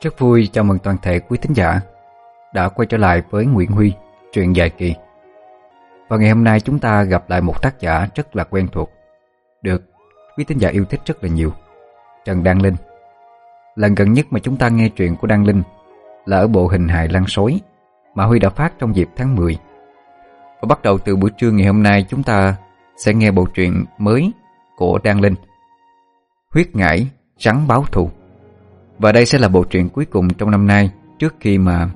Rất vui chào mừng toàn thể quý thính giả đã quay trở lại với Nguyễn Huy, truyện dài kỳ. Và ngày hôm nay chúng ta gặp lại một tác giả rất là quen thuộc, được quý thính giả yêu thích rất là nhiều, Trần Đăng Linh. Lần gần nhất mà chúng ta nghe truyện của Đăng Linh là ở bộ hình hài Lăng Sói mà Huy đã phát trong dịp tháng 10. Và bắt đầu từ buổi trưa ngày hôm nay chúng ta sẽ nghe bộ truyện mới của Đăng Linh Huyết ngải, rắn báo thù và đây sẽ là bộ truyện cuối cùng trong năm nay Trước khi mà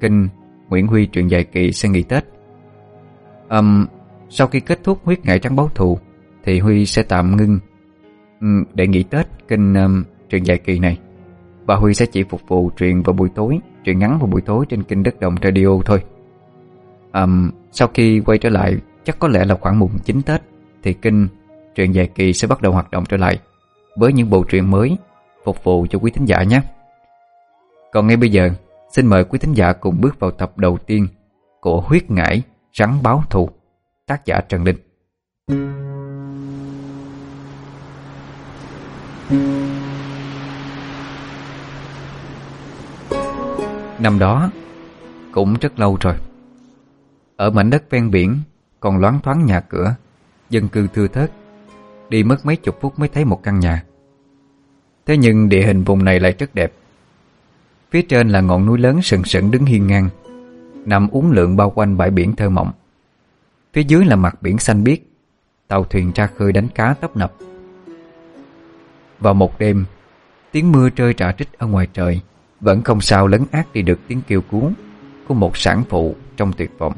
kênh Nguyễn Huy truyện dài kỳ sẽ nghỉ Tết. Um, Sau khi kết thúc huyết ngải trắng báo thù Thì Huy sẽ tạm ngưng um, Để nghỉ Tết kênh um, truyện dài kỳ này. Và Huy sẽ chỉ phục vụ truyện vào buổi tối Truyện ngắn vào buổi tối trên kênh Đất Đồng Radio thôi. Um, Sau khi quay trở lại Chắc có lẽ là khoảng mùng 9 Tết Thì kênh truyện dài kỳ sẽ bắt đầu hoạt động trở lại với những bộ truyện mới phục vụ cho quý thính giả nhé. Còn ngay bây giờ, xin mời quý thính giả cùng bước vào tập đầu tiên của Huyết Ngải Rắn Báo Thù, tác giả Trần Linh. Năm đó, cũng rất lâu rồi. Ở mảnh đất ven biển còn loáng thoáng nhà cửa, dân cư thưa thớt Đi mất mấy chục phút mới thấy một căn nhà Thế nhưng địa hình vùng này lại rất đẹp. Phía trên là ngọn núi lớn sừng sững đứng hiên ngang, Nằm uốn lượn bao quanh bãi biển thơ mộng. Phía dưới là mặt biển xanh biếc, Tàu thuyền ra khơi đánh cá tấp nập. Vào một đêm, Tiếng mưa rơi trả trích ở ngoài trời, Vẫn không sao lấn át đi được tiếng kêu cứu Của một sản phụ trong tuyệt vọng.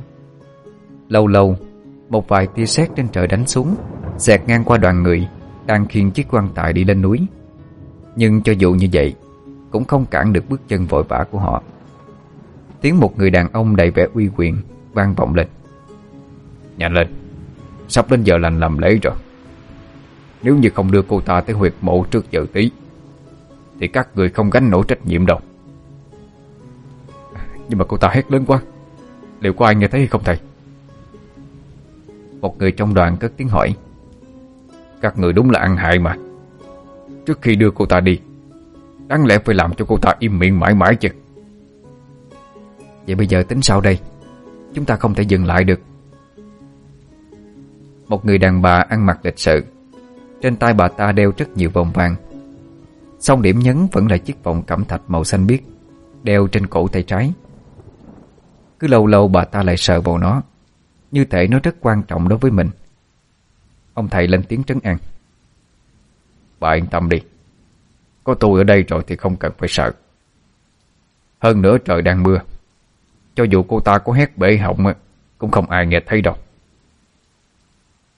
Lâu lâu, Một vài tia sét trên trời đánh xuống, Xẹt ngang qua đoàn người, Đang khiêng chiếc quan tài đi lên núi. Nhưng cho dù như vậy, Cũng không cản được bước chân vội vã của họ. Tiếng một người đàn ông đầy vẻ uy quyền vang vọng lên. Nhanh lên, Sắp đến giờ lành làm lễ rồi. Nếu như không đưa cô ta tới huyệt mộ trước giờ tí, Thì các người không gánh nổi trách nhiệm đâu. Nhưng mà cô ta hét lớn quá. Liệu có ai nghe thấy hay không thầy? Một người trong đoàn cất tiếng hỏi. Các người đúng là ăn hại mà. Trước khi đưa cô ta đi. Đáng lẽ phải làm cho cô ta im miệng mãi mãi chứ. Vậy bây giờ tính sao đây. Chúng ta không thể dừng lại được. Một người đàn bà ăn mặc lịch sự. Trên tay bà ta đeo rất nhiều vòng vàng. Song điểm nhấn vẫn là chiếc vòng cẩm thạch màu xanh biếc, Đeo trên cổ tay trái. Cứ lâu lâu bà ta lại sờ vào nó, Như thể nó rất quan trọng đối với mình. Ông thầy lên tiếng trấn an. Bà yên tâm đi. Có tôi ở đây rồi thì không cần phải sợ. Hơn nữa trời đang mưa. Cho dù cô ta có hét bể họng Cũng không ai nghe thấy đâu.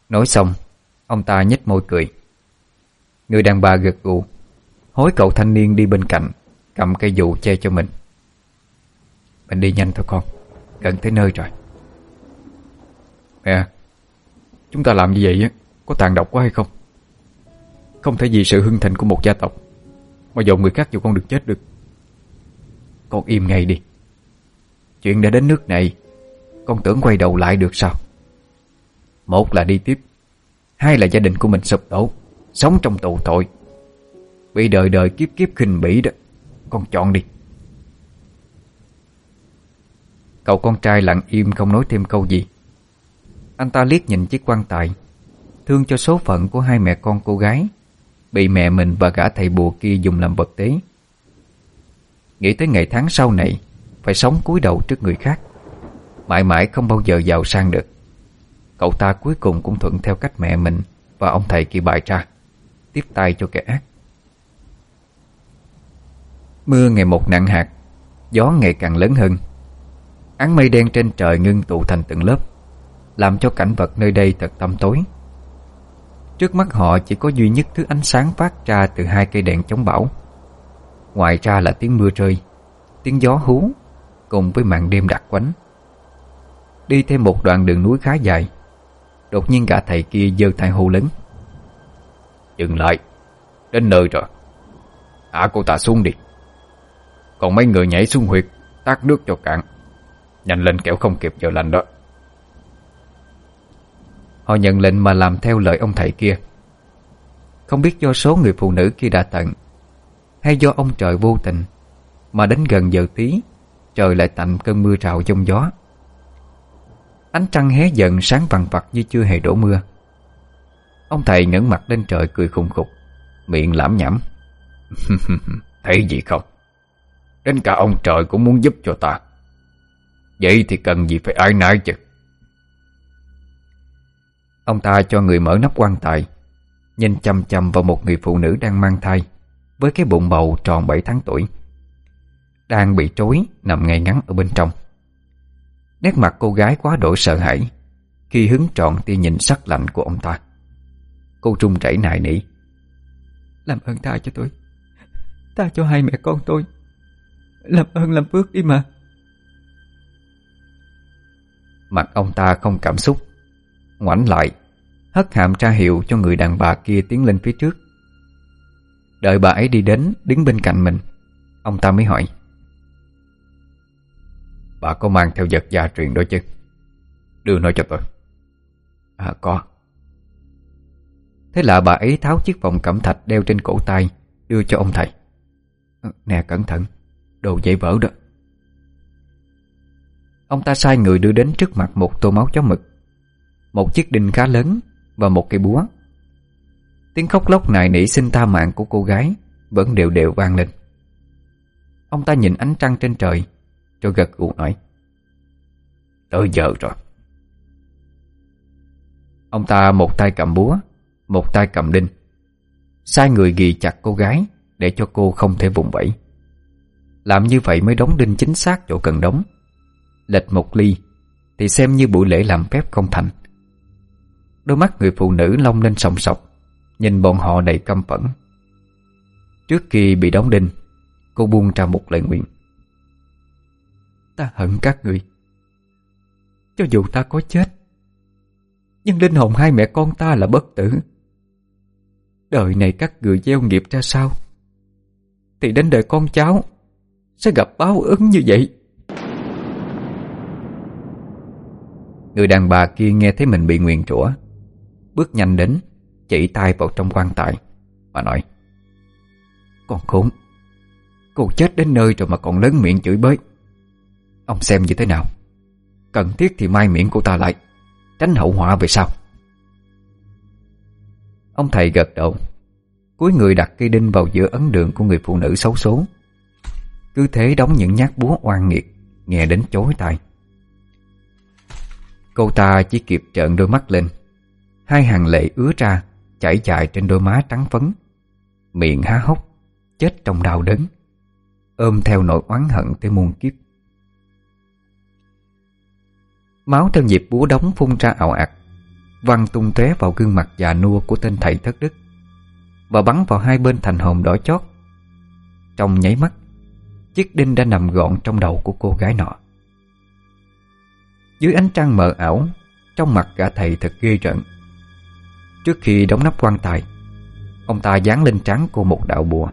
Nói xong, Ông ta nhếch môi cười. Người đàn bà gật gù, Hối cậu thanh niên đi bên cạnh, Cầm cây dù che cho mình. Mình đi nhanh thôi con, Gần tới nơi rồi. Mẹ, Chúng ta làm như vậy có tàn độc quá hay không? Không thể vì sự hưng thịnh của một gia tộc Mà dồn người khác dù con được chết được. Con im ngay đi. Chuyện đã đến nước này, Con tưởng quay đầu lại được sao? Một là đi tiếp, Hai là gia đình của mình sụp đổ, Sống trong tù tội. Bị đời đời kiếp kiếp khinh bỉ đó, Con chọn đi. Cậu con trai lặng im không nói thêm câu gì. Anh ta liếc nhìn chiếc quan tài, Thương cho số phận của hai mẹ con cô gái. Bị mẹ mình và gã thầy bùa kia dùng làm vật tế. Nghĩ tới ngày tháng sau này, Phải sống cúi đầu trước người khác. Mãi mãi không bao giờ giàu sang được. Cậu ta cuối cùng cũng thuận theo cách mẹ mình Và ông thầy kia bại ra, Tiếp tay cho kẻ ác. Mưa ngày một nặng hạt, Gió ngày càng lớn hơn. Án mây đen trên trời ngưng tụ thành từng lớp, Làm cho cảnh vật nơi đây thật tăm tối. Trước mắt họ chỉ có duy nhất thứ ánh sáng phát ra từ hai cây đèn chống bão. Ngoài ra là tiếng mưa rơi, Tiếng gió hú, Cùng với màn đêm đặc quánh. Đi thêm một đoạn đường núi khá dài, Đột nhiên gã thầy kia giơ tay hô lớn. Dừng lại, Đến nơi rồi. Hạ cô ta xuống đi. Còn mấy người nhảy xuống huyệt, Tát nước cho cạn. Nhanh lên kẻo không kịp giờ lành đó. Họ nhận lệnh mà làm theo lời ông thầy kia. Không biết do số người phụ nữ kia đã tận, Hay do ông trời vô tình, Mà đến gần giờ tí, Trời lại tạnh cơn mưa rào giông gió. Ánh trăng hé giận sáng vằn vặt như chưa hề đổ mưa. Ông thầy ngẩng mặt lên trời cười khùng khục, Miệng lãm nhảm. Thấy gì không? Đến cả ông trời cũng muốn giúp cho ta. Vậy thì cần gì phải ai nái chứ? Ông ta cho người mở nắp quan tài Nhìn chăm chăm vào một người phụ nữ đang mang thai Với cái bụng bầu tròn 7 tháng tuổi Đang bị trối nằm ngay ngắn ở bên trong. Nét mặt cô gái quá độ sợ hãi Khi hứng trọn tia nhìn sắc lạnh của ông ta. Cô trung chảy nài nỉ. Làm ơn tha cho tôi. Tha cho hai mẹ con tôi. Làm ơn làm phước đi mà. Mặt ông ta không cảm xúc Ngoảnh lại, Hất hàm tra hiệu cho người đàn bà kia tiến lên phía trước. Đợi bà ấy đi đến, Đứng bên cạnh mình, Ông ta mới hỏi. Bà có mang theo vật gia truyền đó chứ? Đưa nó cho tôi. À có. Thế là bà ấy tháo chiếc vòng cẩm thạch đeo trên cổ tay, Đưa cho ông thầy. Ừ, nè, cẩn thận, Đồ dễ vỡ đó. Ông ta sai người đưa đến trước mặt một tô máu chó mực. Một chiếc đinh khá lớn Và một cây búa. Tiếng khóc lóc nài nỉ xin tha mạng của cô gái Vẫn đều đều vang lên. Ông ta nhìn ánh trăng trên trời rồi gật gù nói, Tới giờ rồi. Ông ta một tay cầm búa, Một tay cầm đinh, Sai người ghi chặt cô gái Để cho cô không thể vùng vẫy. Làm như vậy mới đóng đinh chính xác chỗ cần đóng. Lệch một ly Thì xem như buổi lễ làm phép không thành. Đôi mắt người phụ nữ long lên sòng sọc, Nhìn bọn họ đầy căm phẫn. Trước khi bị đóng đinh, Cô buông ra một lời nguyện. Ta hận các người. Cho dù ta có chết, Nhưng linh hồn hai mẹ con ta là bất tử. Đời này các người gieo nghiệp ra sao? Thì đến đời con cháu Sẽ gặp báo ứng như vậy. Người đàn bà kia nghe thấy mình bị nguyền rủa Bước nhanh đến, Chỉ tay vào trong quan tài Và nói, Con khốn, Cô chết đến nơi rồi mà còn lớn miệng chửi bới. Ông xem như thế nào? Cần thiết thì mai miệng cô ta lại, Tránh hậu họa về sau. Ông thầy gật đầu. Cuối người đặt cây đinh vào giữa ấn đường của người phụ nữ xấu số. Cứ thế đóng những nhát búa oan nghiệt, Nghe đến chối tai. Cô ta chỉ kịp trợn đôi mắt lên. Hai hàng lệ ứa ra, Chảy dài trên đôi má trắng phấn. Miệng há hốc, Chết trong đau đớn. Ôm theo nỗi oán hận tới muôn kiếp. Máu theo nhịp búa đóng phun ra ảo ạt. Văng tung tóe vào gương mặt già nua của tên thầy thất đức. Và bắn vào hai bên thành hồn đỏ chót. Trong nháy mắt, Chiếc đinh đã nằm gọn trong đầu của cô gái nọ. Dưới ánh trăng mờ ảo, Trong mặt gã thầy thật ghê rợn. Trước khi đóng nắp quan tài. Ông ta dán lên trán cô một đạo bùa,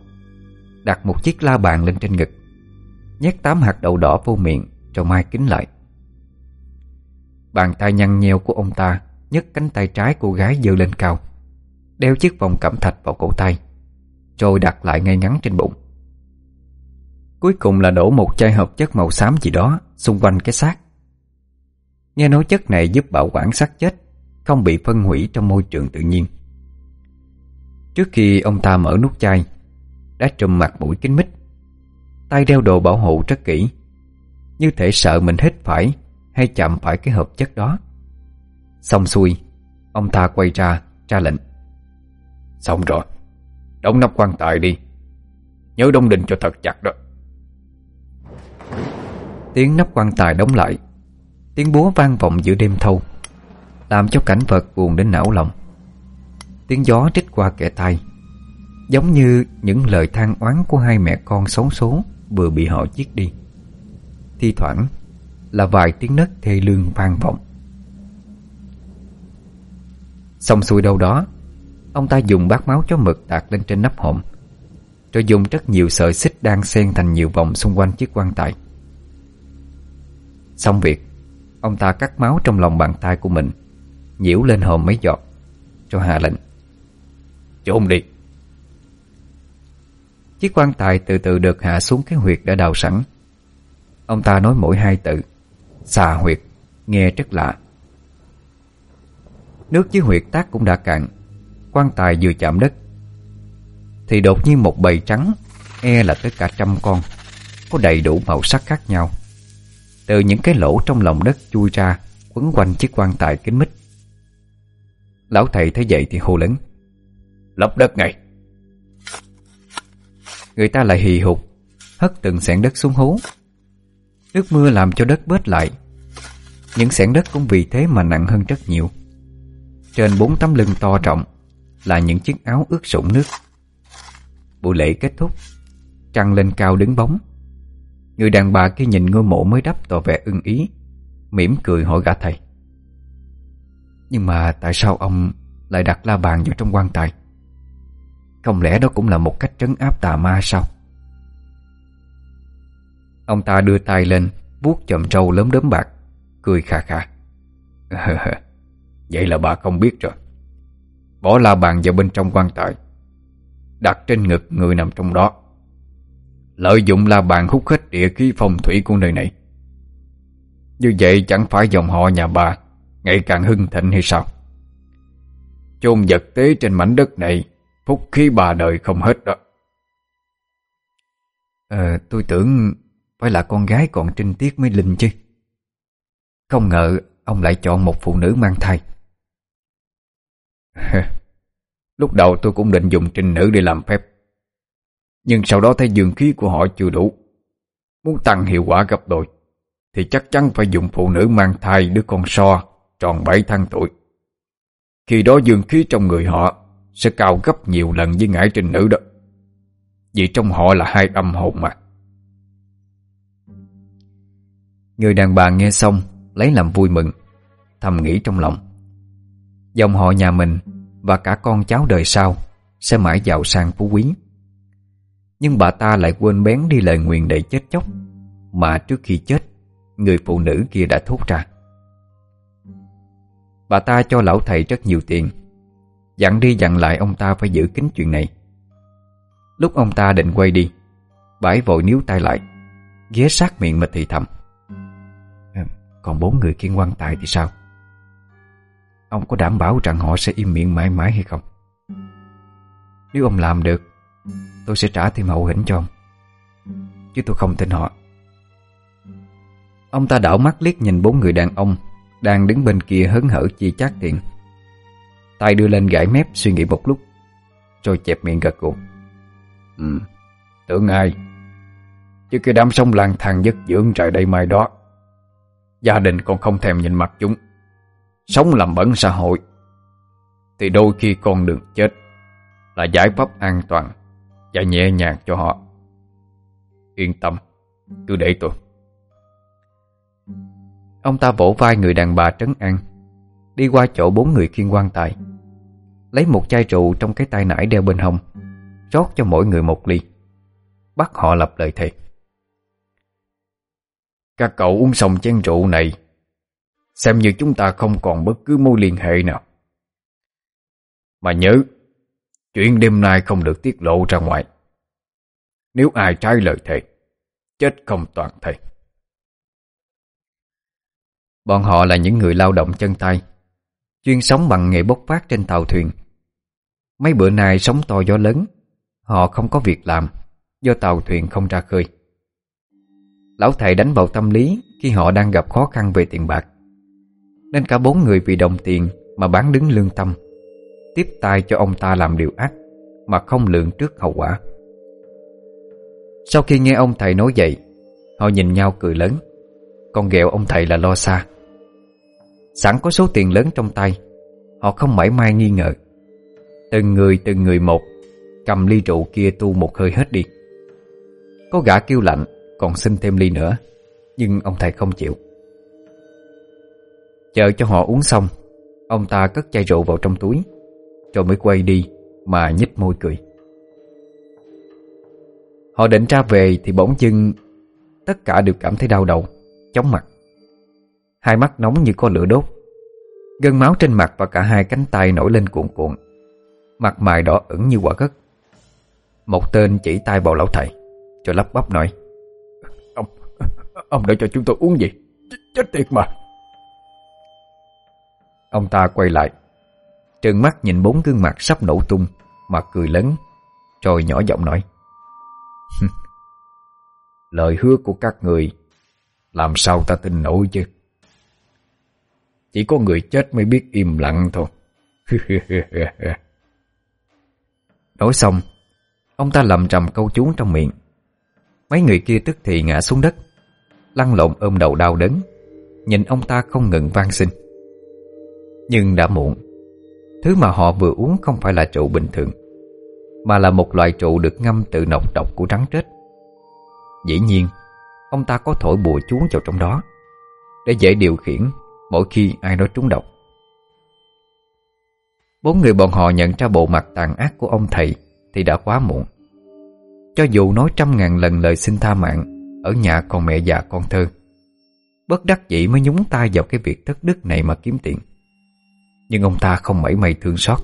Đặt một chiếc la bàn lên trên ngực, Nhét tám hạt đậu đỏ vô miệng Rồi mai kính lại. Bàn tay nhăn nheo của ông ta nhấc cánh tay trái cô gái dơ lên cao, Đeo chiếc vòng cẩm thạch vào cổ tay Rồi đặt lại ngay ngắn trên bụng. Cuối cùng là đổ một chai hợp chất màu xám gì đó Xung quanh cái xác. Nghe nói chất này giúp bảo quản xác chết. Không bị phân hủy trong môi trường tự nhiên. Trước khi ông ta mở nút chai Đã trùm mặt mũi kính mít Tay đeo đồ bảo hộ rất kỹ Như thể sợ mình hít phải Hay chạm phải cái hợp chất đó. Xong xuôi Ông ta quay ra ra lệnh. Xong rồi Đóng nắp quan tài đi. Nhớ đông đình cho thật chặt đó. Tiếng nắp quan tài đóng lại Tiếng búa vang vọng giữa đêm thâu làm cho cảnh vật buồn đến não lòng. Tiếng gió trích qua kẻ tai Giống như những lời than oán của hai mẹ con xấu số Vừa bị họ giết đi. Thi thoảng là vài tiếng nấc thê lương vang vọng. Xong xuôi đâu đó, Ông ta dùng bát máu chó mực đặt lên trên nắp hộm, Rồi dùng rất nhiều sợi xích đang xen thành nhiều vòng xung quanh chiếc quan tài. Xong việc, Ông ta cắt máu trong lòng bàn tay của mình Nhiễu lên hồn mấy giọt. Cho hạ lệnh. Trốn đi. Chiếc quan tài từ từ được hạ xuống cái huyệt đã đào sẵn. Ông ta nói mỗi hai từ. Xà huyệt, Nghe rất lạ. Nước dưới huyệt tác cũng đã cạn. Quan tài vừa chạm đất. Thì đột nhiên một bầy trắng E là tới cả trăm con, Có đầy đủ màu sắc khác nhau. Từ những cái lỗ trong lòng đất chui ra, Quấn quanh chiếc quan tài kính mít. Lão thầy thấy vậy thì hô lớn. Lấp đất ngay. Người ta lại hì hục, Hất từng sẻn đất xuống hố. Nước mưa làm cho đất bớt lại. Những sẻn đất cũng vì thế mà nặng hơn rất nhiều. Trên bốn tấm lưng to trọng Là những chiếc áo ướt sũng nước. Buổi lễ kết thúc, Trăng lên cao đứng bóng. Người đàn bà kia nhìn ngôi mộ mới đắp tỏ vẻ ưng ý, mỉm cười hỏi gã thầy. Nhưng mà tại sao ông lại đặt la bàn vào trong quan tài? Không lẽ đó cũng là một cách trấn áp tà ma sao? Ông ta đưa tay lên, vuốt chậm trâu lớn đốm bạc, Cười khà khà. Vậy là bà không biết rồi. Bỏ la bàn vào bên trong quan tài, Đặt trên ngực người nằm trong đó. Lợi dụng la bàn hút hết địa khí phong thủy của nơi này. Như vậy chẳng phải dòng họ nhà bà Ngày càng hưng thịnh hay sao? Chôn vật tế trên mảnh đất này Phúc khí bà đời không hết đó. À, tôi tưởng Phải là con gái còn trinh tiết mới linh chứ. Không ngờ Ông lại chọn một phụ nữ mang thai. Lúc đầu tôi cũng định dùng trinh nữ để làm phép. Nhưng sau đó thấy dường khí của họ chưa đủ. Muốn tăng hiệu quả gấp đôi Thì chắc chắn phải dùng phụ nữ mang thai đứa con so. Tròn 7 tháng tuổi. Khi đó dương khí trong người họ Sẽ cao gấp nhiều lần với ngải trình nữ đó. Vì trong họ là hai âm hồn mà. Người đàn bà nghe xong Lấy làm vui mừng, Thầm nghĩ trong lòng. Dòng họ nhà mình Và cả con cháu đời sau Sẽ mãi giàu sang phú quý. Nhưng bà ta lại quên bén đi lời nguyện đầy chết chóc Mà trước khi chết, Người phụ nữ kia đã thốt ra. Bà ta cho lão thầy rất nhiều tiền. Dặn đi dặn lại ông ta phải giữ kín chuyện này. Lúc ông ta định quay đi Bãi vội níu tay lại, Ghé sát miệng mà thì thầm Còn bốn người kiên quan tài thì sao? Ông có đảm bảo rằng họ sẽ im miệng mãi mãi hay không? Nếu ông làm được, Tôi sẽ trả thêm hậu hĩnh cho ông, Chứ tôi không tin họ. Ông ta đảo mắt liếc nhìn bốn người đàn ông đang đứng bên kia hớn hở chia chác tiền Tay đưa lên gãi mép suy nghĩ một lúc Rồi chẹp miệng gật gù. Ừ, tưởng ai? Chứ cái đám sống lang thang giấc dưỡng trời đây mai đó Gia đình còn không thèm nhìn mặt chúng. Sống làm bẩn xã hội Thì đôi khi con đường chết Là giải pháp an toàn Và nhẹ nhàng cho họ. Yên tâm Cứ để tôi Ông ta vỗ vai người đàn bà trấn an, Đi qua chỗ bốn người khiên quan tài. Lấy một chai rượu trong cái tay nải đeo bên hông, rót cho mỗi người một ly. Bắt họ lập lời thề. Các cậu uống xong chén rượu này, Xem như chúng ta không còn bất cứ mối liên hệ nào. Mà nhớ, Chuyện đêm nay không được tiết lộ ra ngoài. Nếu ai trái lời thề, Chết không toàn thề. Bọn họ là những người lao động chân tay, Chuyên sống bằng nghề bốc phát trên tàu thuyền. Mấy bữa nay sóng to gió lớn, Họ không có việc làm, Do tàu thuyền không ra khơi. Lão thầy đánh vào tâm lý Khi họ đang gặp khó khăn về tiền bạc. Nên cả bốn người vì đồng tiền Mà bán đứng lương tâm, Tiếp tay cho ông ta làm điều ác Mà không lượng trước hậu quả. Sau khi nghe ông thầy nói vậy, Họ nhìn nhau cười lớn. Còn ghẹo ông thầy là lo xa. Sẵn có số tiền lớn trong tay. Họ không mảy may nghi ngờ. Từng người từng người một, Cầm ly rượu kia tu một hơi hết đi. Có gã kêu lạnh, Còn xin thêm ly nữa, Nhưng ông thầy không chịu. Chờ cho họ uống xong, Ông ta cất chai rượu vào trong túi, Rồi mới quay đi Mà nhích môi cười. Họ định ra về Thì bỗng dưng, Tất cả đều cảm thấy đau đầu, Chóng mặt. Hai mắt nóng như có lửa đốt. Gân máu trên mặt và cả hai cánh tay nổi lên cuộn cuộn. Mặt mày đỏ ửng như quả cất. Một tên chỉ tay vào lão thầy. Cho lắp bắp nói, Ông ông đã cho chúng tôi uống gì? Ch, Chết tiệt mà. Ông ta quay lại. Trừng mắt nhìn bốn gương mặt sắp nổ tung, Mà cười lớn, Rồi nhỏ giọng nói Lời hứa của các người, Làm sao ta tin nổi chứ? Chỉ có người chết mới biết im lặng thôi. Nói xong, Ông ta lầm trầm câu chú trong miệng. Mấy người kia tức thì ngã xuống đất, Lăn lộn ôm đầu đau đớn, Nhìn ông ta không ngừng van xin. Nhưng đã muộn, Thứ mà họ vừa uống không phải là rượu bình thường, Mà là một loại rượu được ngâm từ nọc độc của rắn chết Dĩ nhiên, Ông ta có thổi bùa chú vào trong đó, Để dễ điều khiển Mỗi khi ai đó trúng độc. Bốn người bọn họ nhận ra bộ mặt tàn ác của ông thầy Thì đã quá muộn. Cho dù nói trăm ngàn lần lời xin tha mạng, Ở nhà con mẹ già con thơ, Bất đắc dĩ mới nhúng tay vào cái việc thất đức này mà kiếm tiền. Nhưng ông ta không mảy may thương xót.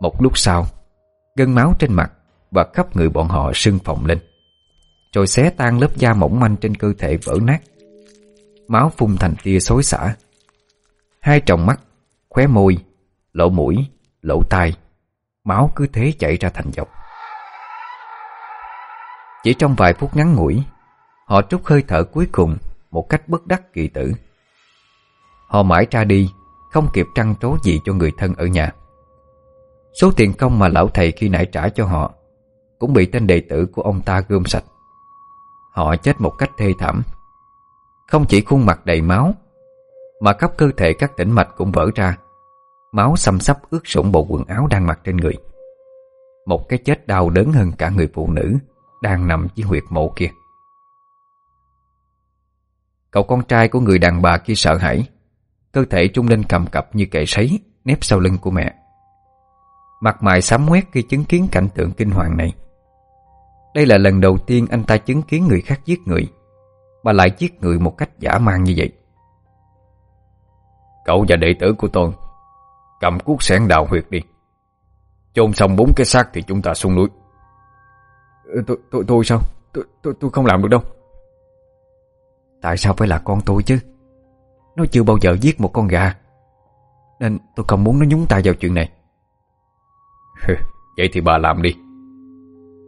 Một lúc sau, Gân máu trên mặt Và khắp người bọn họ sưng phồng lên, Rồi xé tan lớp da mỏng manh trên cơ thể vỡ nát. Máu phun thành tia xối xả. Hai tròng mắt Khóe môi Lỗ mũi, lỗ tai Máu cứ thế chảy ra thành dọc Chỉ trong vài phút ngắn ngủi Họ trút hơi thở cuối cùng Một cách bất đắc kỳ tử. Họ mãi ra đi Không kịp trăng trố gì cho người thân ở nhà. Số tiền công mà lão thầy khi nãy trả cho họ Cũng bị tên đệ tử của ông ta gom sạch. Họ chết một cách thê thảm. Không chỉ khuôn mặt đầy máu, Mà khắp cơ thể các tĩnh mạch cũng vỡ ra. Máu xăm sắp ướt sũng bộ quần áo đang mặc trên người. Một cái chết đau đớn hơn cả người phụ nữ Đang nằm dưới huyệt mộ kia. Cậu con trai của người đàn bà kia sợ hãi. Cơ thể trung lên cầm cập như kệ sấy, Nép sau lưng của mẹ. Mặt mày sám quét khi chứng kiến cảnh tượng kinh hoàng này. Đây là lần đầu tiên anh ta chứng kiến người khác giết người. Mà lại giết người một cách giả man như vậy. Cậu và đệ tử của tôi Cầm cuốc sẻn đào huyệt đi. Chôn xong bốn cái xác thì chúng ta xuống núi. Ờ, Tôi, tôi, tôi sao? Tôi, tôi, tôi không làm được đâu. Tại sao phải là con tôi chứ? Nó chưa bao giờ giết một con gà. Nên tôi không muốn nó nhúng tay vào chuyện này. Vậy thì bà làm đi.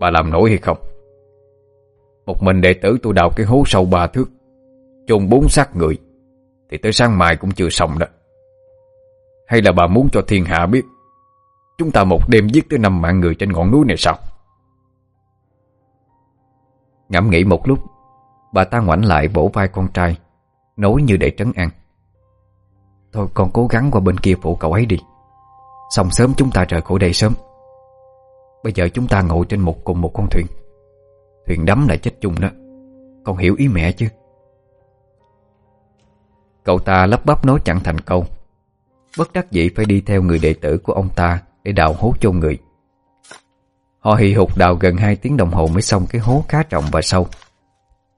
Bà làm nổi hay không một mình đệ tử tôi đào cái hố sâu ba thước, Chôn bốn xác người, Thì tới sáng mai cũng chưa xong đó. Hay là bà muốn cho thiên hạ biết, Chúng ta một đêm giết tới năm mạng người trên ngọn núi này sao? Ngẫm nghĩ một lúc, Bà ta ngoảnh lại vỗ vai con trai, Nói như để trấn an. Thôi con cố gắng qua bên kia phụ cậu ấy đi. Xong sớm chúng ta rời khỏi đây sớm. Bây giờ chúng ta ngồi trên một cùng một con thuyền. Thuyền đắm lại chết chung đó. Con hiểu ý mẹ chứ? Cậu ta lắp bắp nói chẳng thành câu. Bất đắc dĩ phải đi theo người đệ tử của ông ta Để đào hố chôn người. Họ hì hục đào gần 2 tiếng đồng hồ Mới xong cái hố khá rộng và sâu.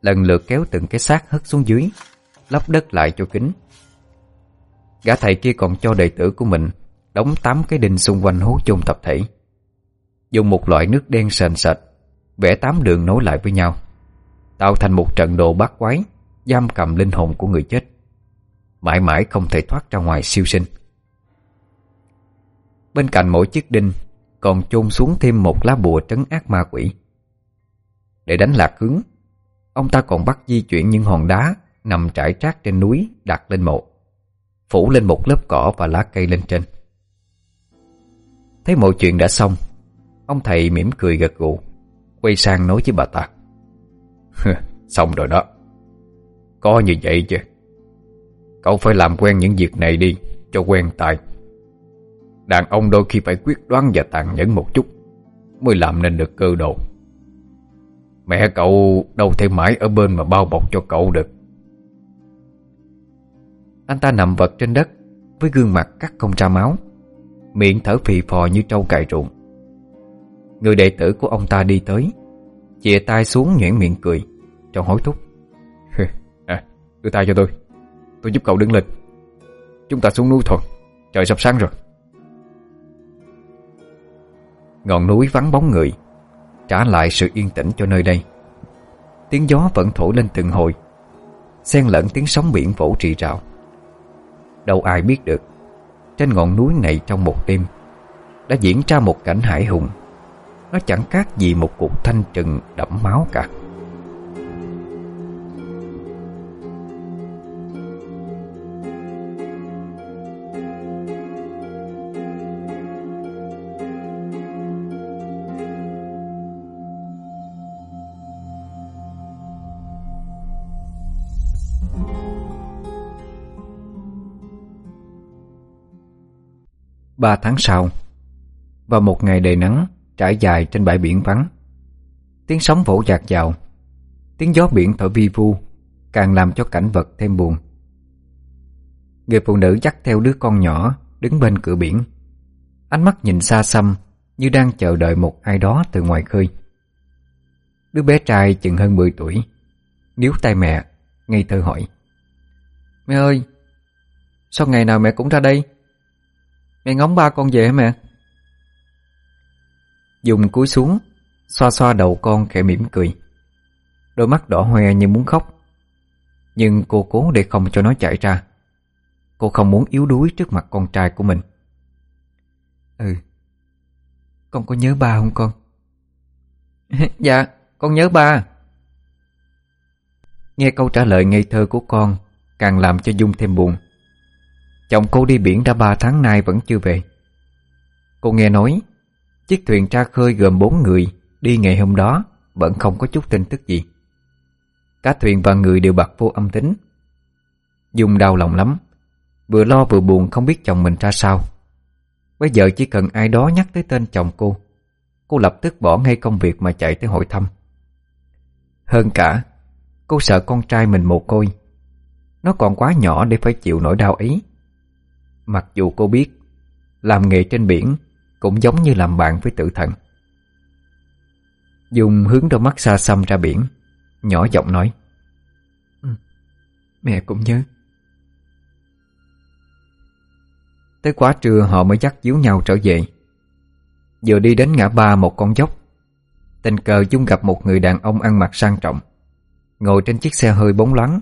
Lần lượt kéo từng cái xác hất xuống dưới Lắp đất lại cho kính Gã thầy kia còn cho đệ tử của mình Đóng 8 cái đinh xung quanh hố chôn tập thể. Dùng một loại nước đen sền sệt Vẽ tám đường nối lại với nhau, Tạo thành một trận đồ bát quái, Giam cầm linh hồn của người chết, Mãi mãi không thể thoát ra ngoài siêu sinh. Bên cạnh mỗi chiếc đinh Còn chôn xuống thêm một lá bùa trấn ác ma quỷ. Để đánh lạc hướng, Ông ta còn bắt di chuyển những hòn đá Nằm trải trác trên núi đặt lên mộ, Phủ lên một lớp cỏ và lá cây lên trên. Thấy mọi chuyện đã xong, Ông thầy mỉm cười gật gù. Quay sang nói với bà ta. Xong rồi đó. Có như vậy chứ. Cậu phải làm quen những việc này đi, Cho quen tài Đàn ông đôi khi phải quyết đoán và tàn nhẫn một chút, Mới làm nên được cơ đồ. Mẹ cậu đâu thể mãi ở bên mà bao bọc cho cậu được. Anh ta nằm vật trên đất, Với gương mặt cắt không ra máu. Miệng thở phì phò như trâu cài ruộng. Người đệ tử của ông ta đi tới Chìa tay xuống nhuyễn miệng cười Trong hối thúc. À, Đưa tay cho tôi. Tôi giúp cậu đứng lên. Chúng ta xuống núi thôi. Trời sắp sáng rồi. Ngọn núi vắng bóng người Trả lại sự yên tĩnh cho nơi đây. Tiếng gió vẫn thổi lên từng hồi Xen lẫn tiếng sóng biển vỗ trì rào. Đâu ai biết được Trên ngọn núi này trong một đêm Đã diễn ra một cảnh hải hùng nó chẳng khác gì một cuộc thanh trừng đẫm máu cả. Ba tháng sau, Vào một ngày đầy nắng Trải dài trên bãi biển vắng. Tiếng sóng vỗ dạt vào. Tiếng gió biển thổi vi vu, Càng làm cho cảnh vật thêm buồn. Người phụ nữ dắt theo đứa con nhỏ Đứng bên cửa biển. Ánh mắt nhìn xa xăm Như đang chờ đợi một ai đó từ ngoài khơi. Đứa bé trai chừng hơn 10 tuổi, Níu tay mẹ, Ngây thơ hỏi. Mẹ ơi, Sao ngày nào mẹ cũng ra đây? Mẹ ngóng ba con về hả mẹ? Dùng cúi xuống Xoa xoa đầu con khẽ mỉm cười. Đôi mắt đỏ hoe như muốn khóc. Nhưng cô cố để không cho nó chạy ra. Cô không muốn yếu đuối trước mặt con trai của mình. Ừ Con có nhớ ba không con? dạ, con nhớ ba. Nghe câu trả lời ngây thơ của con Càng làm cho Dung thêm buồn. Chồng cô đi biển đã ba tháng nay vẫn chưa về. Cô nghe nói Chiếc thuyền ra khơi gồm bốn người, Đi ngày hôm đó, Vẫn không có chút tin tức gì. Cả thuyền và người đều bật vô âm tính. Dung đau lòng lắm, Vừa lo vừa buồn không biết chồng mình ra sao. Bây giờ chỉ cần ai đó nhắc tới tên chồng cô Cô lập tức bỏ ngay công việc mà chạy tới hội thăm. Hơn cả, Cô sợ con trai mình mồ côi. Nó còn quá nhỏ để phải chịu nỗi đau ấy. Mặc dù cô biết, Làm nghề trên biển cũng giống như làm bạn với tử thần. Dung hướng đôi mắt xa xăm ra biển Nhỏ giọng nói ừ, Mẹ cũng nhớ. Tới quá trưa họ mới dắt díu nhau trở về. Vừa đi đến ngã ba một con dốc Tình cờ Dung gặp một người đàn ông ăn mặc sang trọng Ngồi trên chiếc xe hơi bóng loáng.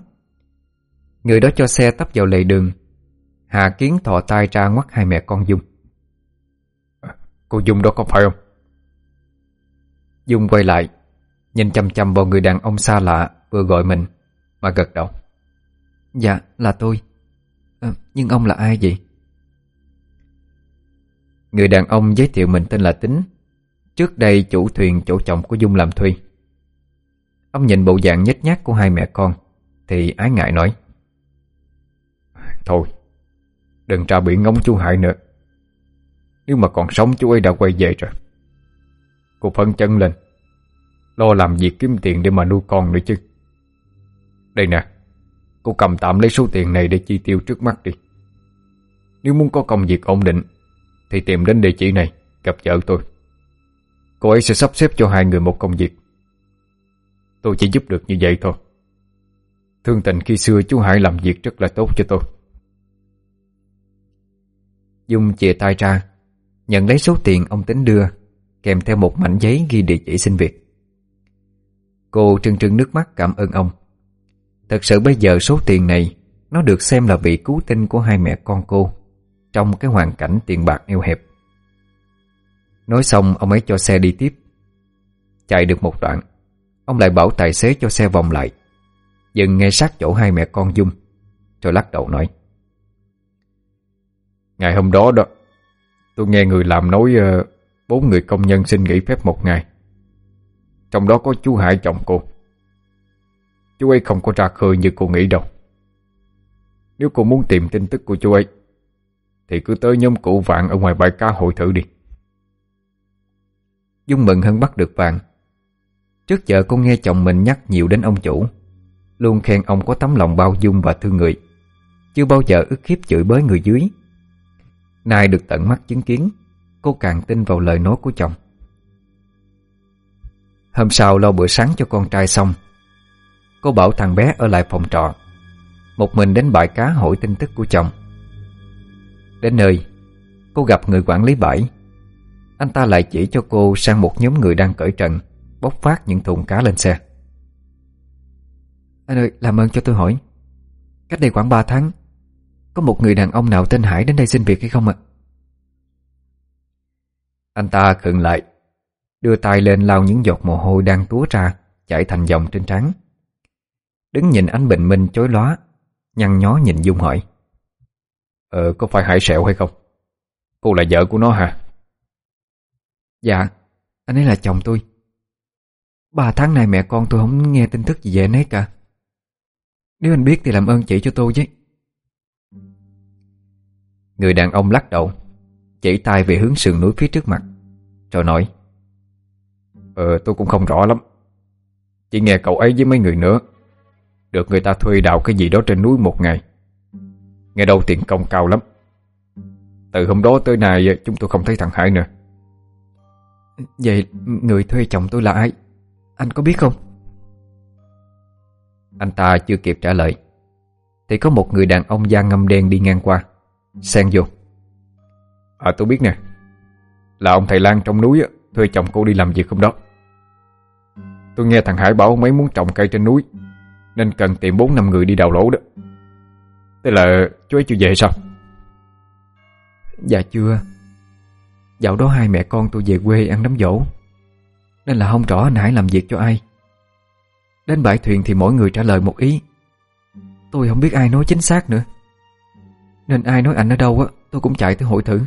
Người đó cho xe tấp vào lề đường Hà Kiến thò tay ra ngoắt hai mẹ con Dung Cô Dung đó có phải không? Dung quay lại Nhìn chăm chăm vào người đàn ông xa lạ Vừa gọi mình Mà gật đầu. Dạ là tôi. À, Nhưng ông là ai vậy? Người đàn ông giới thiệu mình tên là Tính. Trước đây chủ thuyền chỗ chồng của Dung làm thuê. Ông nhìn bộ dạng nhếch nhác của hai mẹ con Thì ái ngại nói. Thôi Đừng ra biển ngóng chú Hải nữa nếu mà còn sống, chú ấy đã quay về rồi. Cô phân chân lên. Lo làm việc kiếm tiền để mà nuôi con nữa chứ. Đây nè, Cô cầm tạm lấy số tiền này để chi tiêu trước mắt đi. Nếu muốn có công việc ổn định, Thì tìm đến địa chỉ này, Gặp vợ tôi. Cô ấy sẽ sắp xếp cho hai người một công việc. Tôi chỉ giúp được như vậy thôi. Thương tình khi xưa chú Hải làm việc rất là tốt cho tôi. Dung chìa tay ra Nhận lấy số tiền ông tính đưa, Kèm theo một mảnh giấy ghi địa chỉ xin việc. Cô trưng trưng nước mắt cảm ơn ông. Thật sự bây giờ số tiền này, Nó được xem là vị cứu tinh của hai mẹ con cô, Trong cái hoàn cảnh tiền bạc eo hẹp. Nói xong, ông ấy cho xe đi tiếp. Chạy được một đoạn, Ông lại bảo tài xế cho xe vòng lại. Dừng ngay sát chỗ hai mẹ con Dung, Rồi lắc đầu nói. Ngày hôm đó đó Tôi nghe người làm nói uh, Bốn người công nhân xin nghỉ phép một ngày. Trong đó có chú Hải chồng cô. Chú ấy không có ra khơi như cô nghĩ đâu. Nếu cô muốn tìm tin tức của chú ấy Thì cứ tới nhóm cụ vạn Ở ngoài bãi cá hội thử đi. Dung mừng hơn bắt được vàng Trước giờ cô nghe chồng mình nhắc nhiều đến ông chủ Luôn khen ông có tấm lòng bao dung và thương người Chưa bao giờ ức hiếp chửi bới người dưới. Nay được tận mắt chứng kiến, Cô càng tin vào lời nói của chồng. Hôm sau lo bữa sáng cho con trai xong, Cô bảo thằng bé ở lại phòng trọ, Một mình đến bãi cá hỏi tin tức của chồng. Đến nơi, Cô gặp người quản lý bãi. Anh ta lại chỉ cho cô sang một nhóm người đang cởi trần, Bốc phát những thùng cá lên xe. Anh ơi, làm ơn cho tôi hỏi, Cách đây khoảng 3 tháng có một người đàn ông nào tên Hải đến đây xin việc hay không ạ? Anh ta khựng lại Đưa tay lên lau những giọt mồ hôi đang túa ra Chảy thành dòng trên trán Đứng nhìn ánh bình minh chối lóa Nhăn nhó nhìn Dung hỏi Ờ có phải Hải Sẹo hay không? Cô là vợ của nó hả? Dạ Anh ấy là chồng tôi Ba tháng nay mẹ con tôi không nghe tin tức gì về anh ấy cả Nếu anh biết thì làm ơn chỉ cho tôi chứ Người đàn ông lắc đầu Chỉ tay về hướng sườn núi phía trước mặt Rồi nói Ờ tôi cũng không rõ lắm. Chỉ nghe cậu ấy với mấy người nữa Được người ta thuê đào cái gì đó trên núi một ngày. Nghe đâu tiền công cao lắm. Từ hôm đó tới nay chúng tôi không thấy thằng Hải nữa. Vậy người thuê chồng tôi là ai? Anh có biết không? Anh ta chưa kịp trả lời Thì có một người đàn ông da ngâm đen đi ngang qua Xen vô. À tôi biết nè. Là ông thầy Lan trong núi Thuê chồng cô đi làm việc không đó. Tôi nghe thằng Hải bảo ông ấy muốn trồng cây trên núi, Nên cần tìm 4 năm người đi đào lỗ đó. Thế là chú ấy chưa về sao? Dạ chưa. Dạo đó hai mẹ con tôi về quê ăn đám dỗ Nên là không rõ anh Hải làm việc cho ai. Đến bãi thuyền thì mỗi người trả lời một ý. Tôi không biết ai nói chính xác nữa. Nên ai nói anh ở đâu á, Tôi cũng chạy tới hội thử.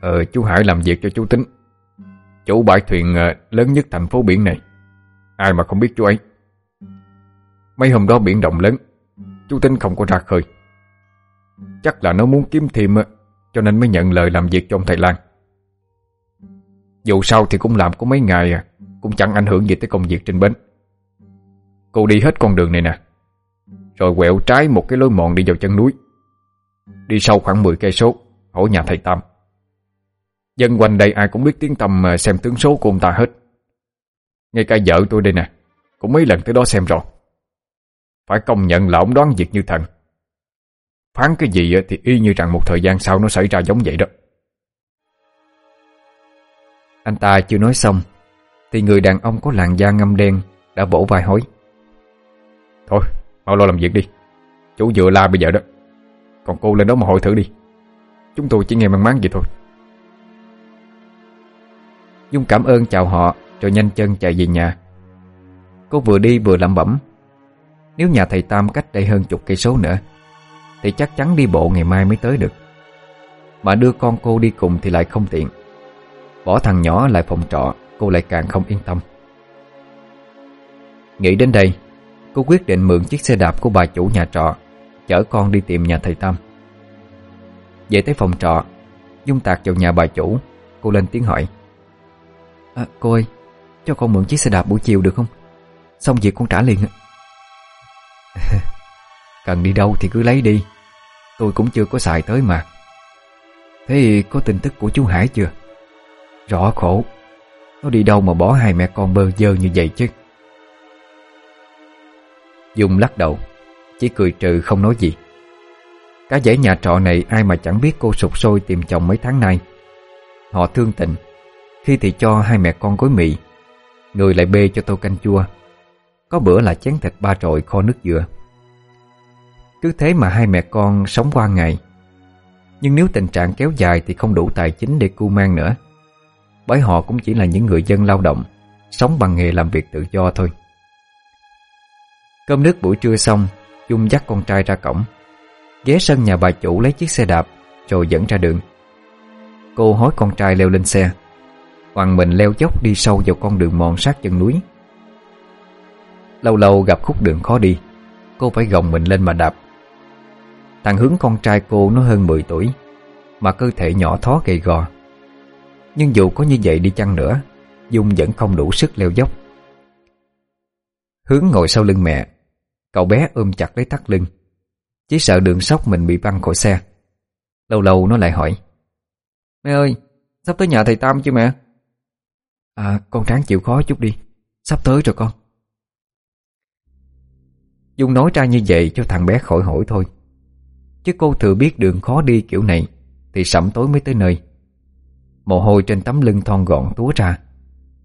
Ờ chú Hải làm việc cho chú Tính. Chủ bãi thuyền ờ, lớn nhất thành phố biển này. Ai mà không biết chú ấy? Mấy hôm đó biển động lớn, Chú Tính không có ra khơi. Chắc là nó muốn kiếm thêm Cho nên mới nhận lời làm việc cho ông thầy Lan. Dù sao thì cũng làm có mấy ngày à Cũng chẳng ảnh hưởng gì tới công việc trên bến. Cô đi hết con đường này nè. Rồi quẹo trái một cái lối mòn đi vào chân núi. Đi sâu khoảng 10 cây số, Hỏi nhà thầy Tam. Dân quanh đây ai cũng biết tiếng tầm à, xem tướng số của ông ta hết. Ngay cả vợ tôi đây nè, Cũng mấy lần tới đó xem rồi. Phải công nhận là ông đoán việc như thần. Phán cái gì thì y như rằng một thời gian sau nó xảy ra giống vậy đó. Anh ta chưa nói xong, Thì người đàn ông có làn da ngâm đen Đã bổ vai hối Thôi mau lo làm việc đi. Chú vừa la bây giờ đó. Còn cô lên đó mà hội thử đi. Chúng tôi chỉ nghe mang máng vậy thôi. Dung cảm ơn chào họ Rồi nhanh chân chạy về nhà. Cô vừa đi vừa lẩm bẩm. Nếu nhà thầy Tam cách đây hơn chục cây số nữa, Thì chắc chắn đi bộ ngày mai mới tới được. Mà đưa con cô đi cùng thì lại không tiện. Bỏ thằng nhỏ lại phòng trọ, Cô lại càng không yên tâm. Nghĩ đến đây Cô quyết định mượn chiếc xe đạp của bà chủ nhà trọ Chở con đi tìm nhà thầy tâm. Về tới phòng trọ Dung tạc vào nhà bà chủ. Cô lên tiếng hỏi à, Cô ơi Cho con mượn chiếc xe đạp buổi chiều được không? Xong việc con trả liền. Cần đi đâu thì cứ lấy đi Tôi cũng chưa có xài tới mà. Thế có tin tức của chú Hải chưa? Rõ khổ Nó đi đâu mà bỏ hai mẹ con bơ dơ như vậy chứ? Dung lắc đầu, Chỉ cười trừ không nói gì. Cả dãy nhà trọ này ai mà chẳng biết cô sụt sôi tìm chồng mấy tháng nay. Họ thương tình, Khi thì cho hai mẹ con gối mì, Người lại bê cho tô canh chua. Có bữa là chén thịt ba trội kho nước dừa. Cứ thế mà hai mẹ con sống qua ngày. Nhưng nếu tình trạng kéo dài Thì không đủ tài chính để cu mang nữa. Bởi họ cũng chỉ là những người dân lao động, Sống bằng nghề làm việc tự do thôi. Cơm nước buổi trưa xong Dung dắt con trai ra cổng. Ghé sân nhà bà chủ lấy chiếc xe đạp, Rồi dẫn ra đường. Cô hối con trai leo lên xe. Hoàng mình leo dốc đi sâu vào con đường mòn sát chân núi. Lâu lâu gặp khúc đường khó đi, Cô phải gồng mình lên mà đạp. Thằng hướng con trai cô nó hơn 10 tuổi, Mà cơ thể nhỏ thó gầy gò. Nhưng dù có như vậy đi chăng nữa, Dung vẫn không đủ sức leo dốc. Hướng ngồi sau lưng mẹ Cậu bé ôm chặt lấy thắt lưng. Chỉ sợ đường sóc mình bị văng khỏi xe. Lâu lâu nó lại hỏi. Mẹ ơi, sắp tới nhà thầy Tam chưa mẹ? À, con ráng chịu khó chút đi. Sắp tới rồi con. Dung nói ra như vậy cho thằng bé khỏi hỏi thôi. Chứ cô thừa biết đường khó đi kiểu này Thì sẩm tối mới tới nơi. Mồ hôi trên tấm lưng thon gọn túa ra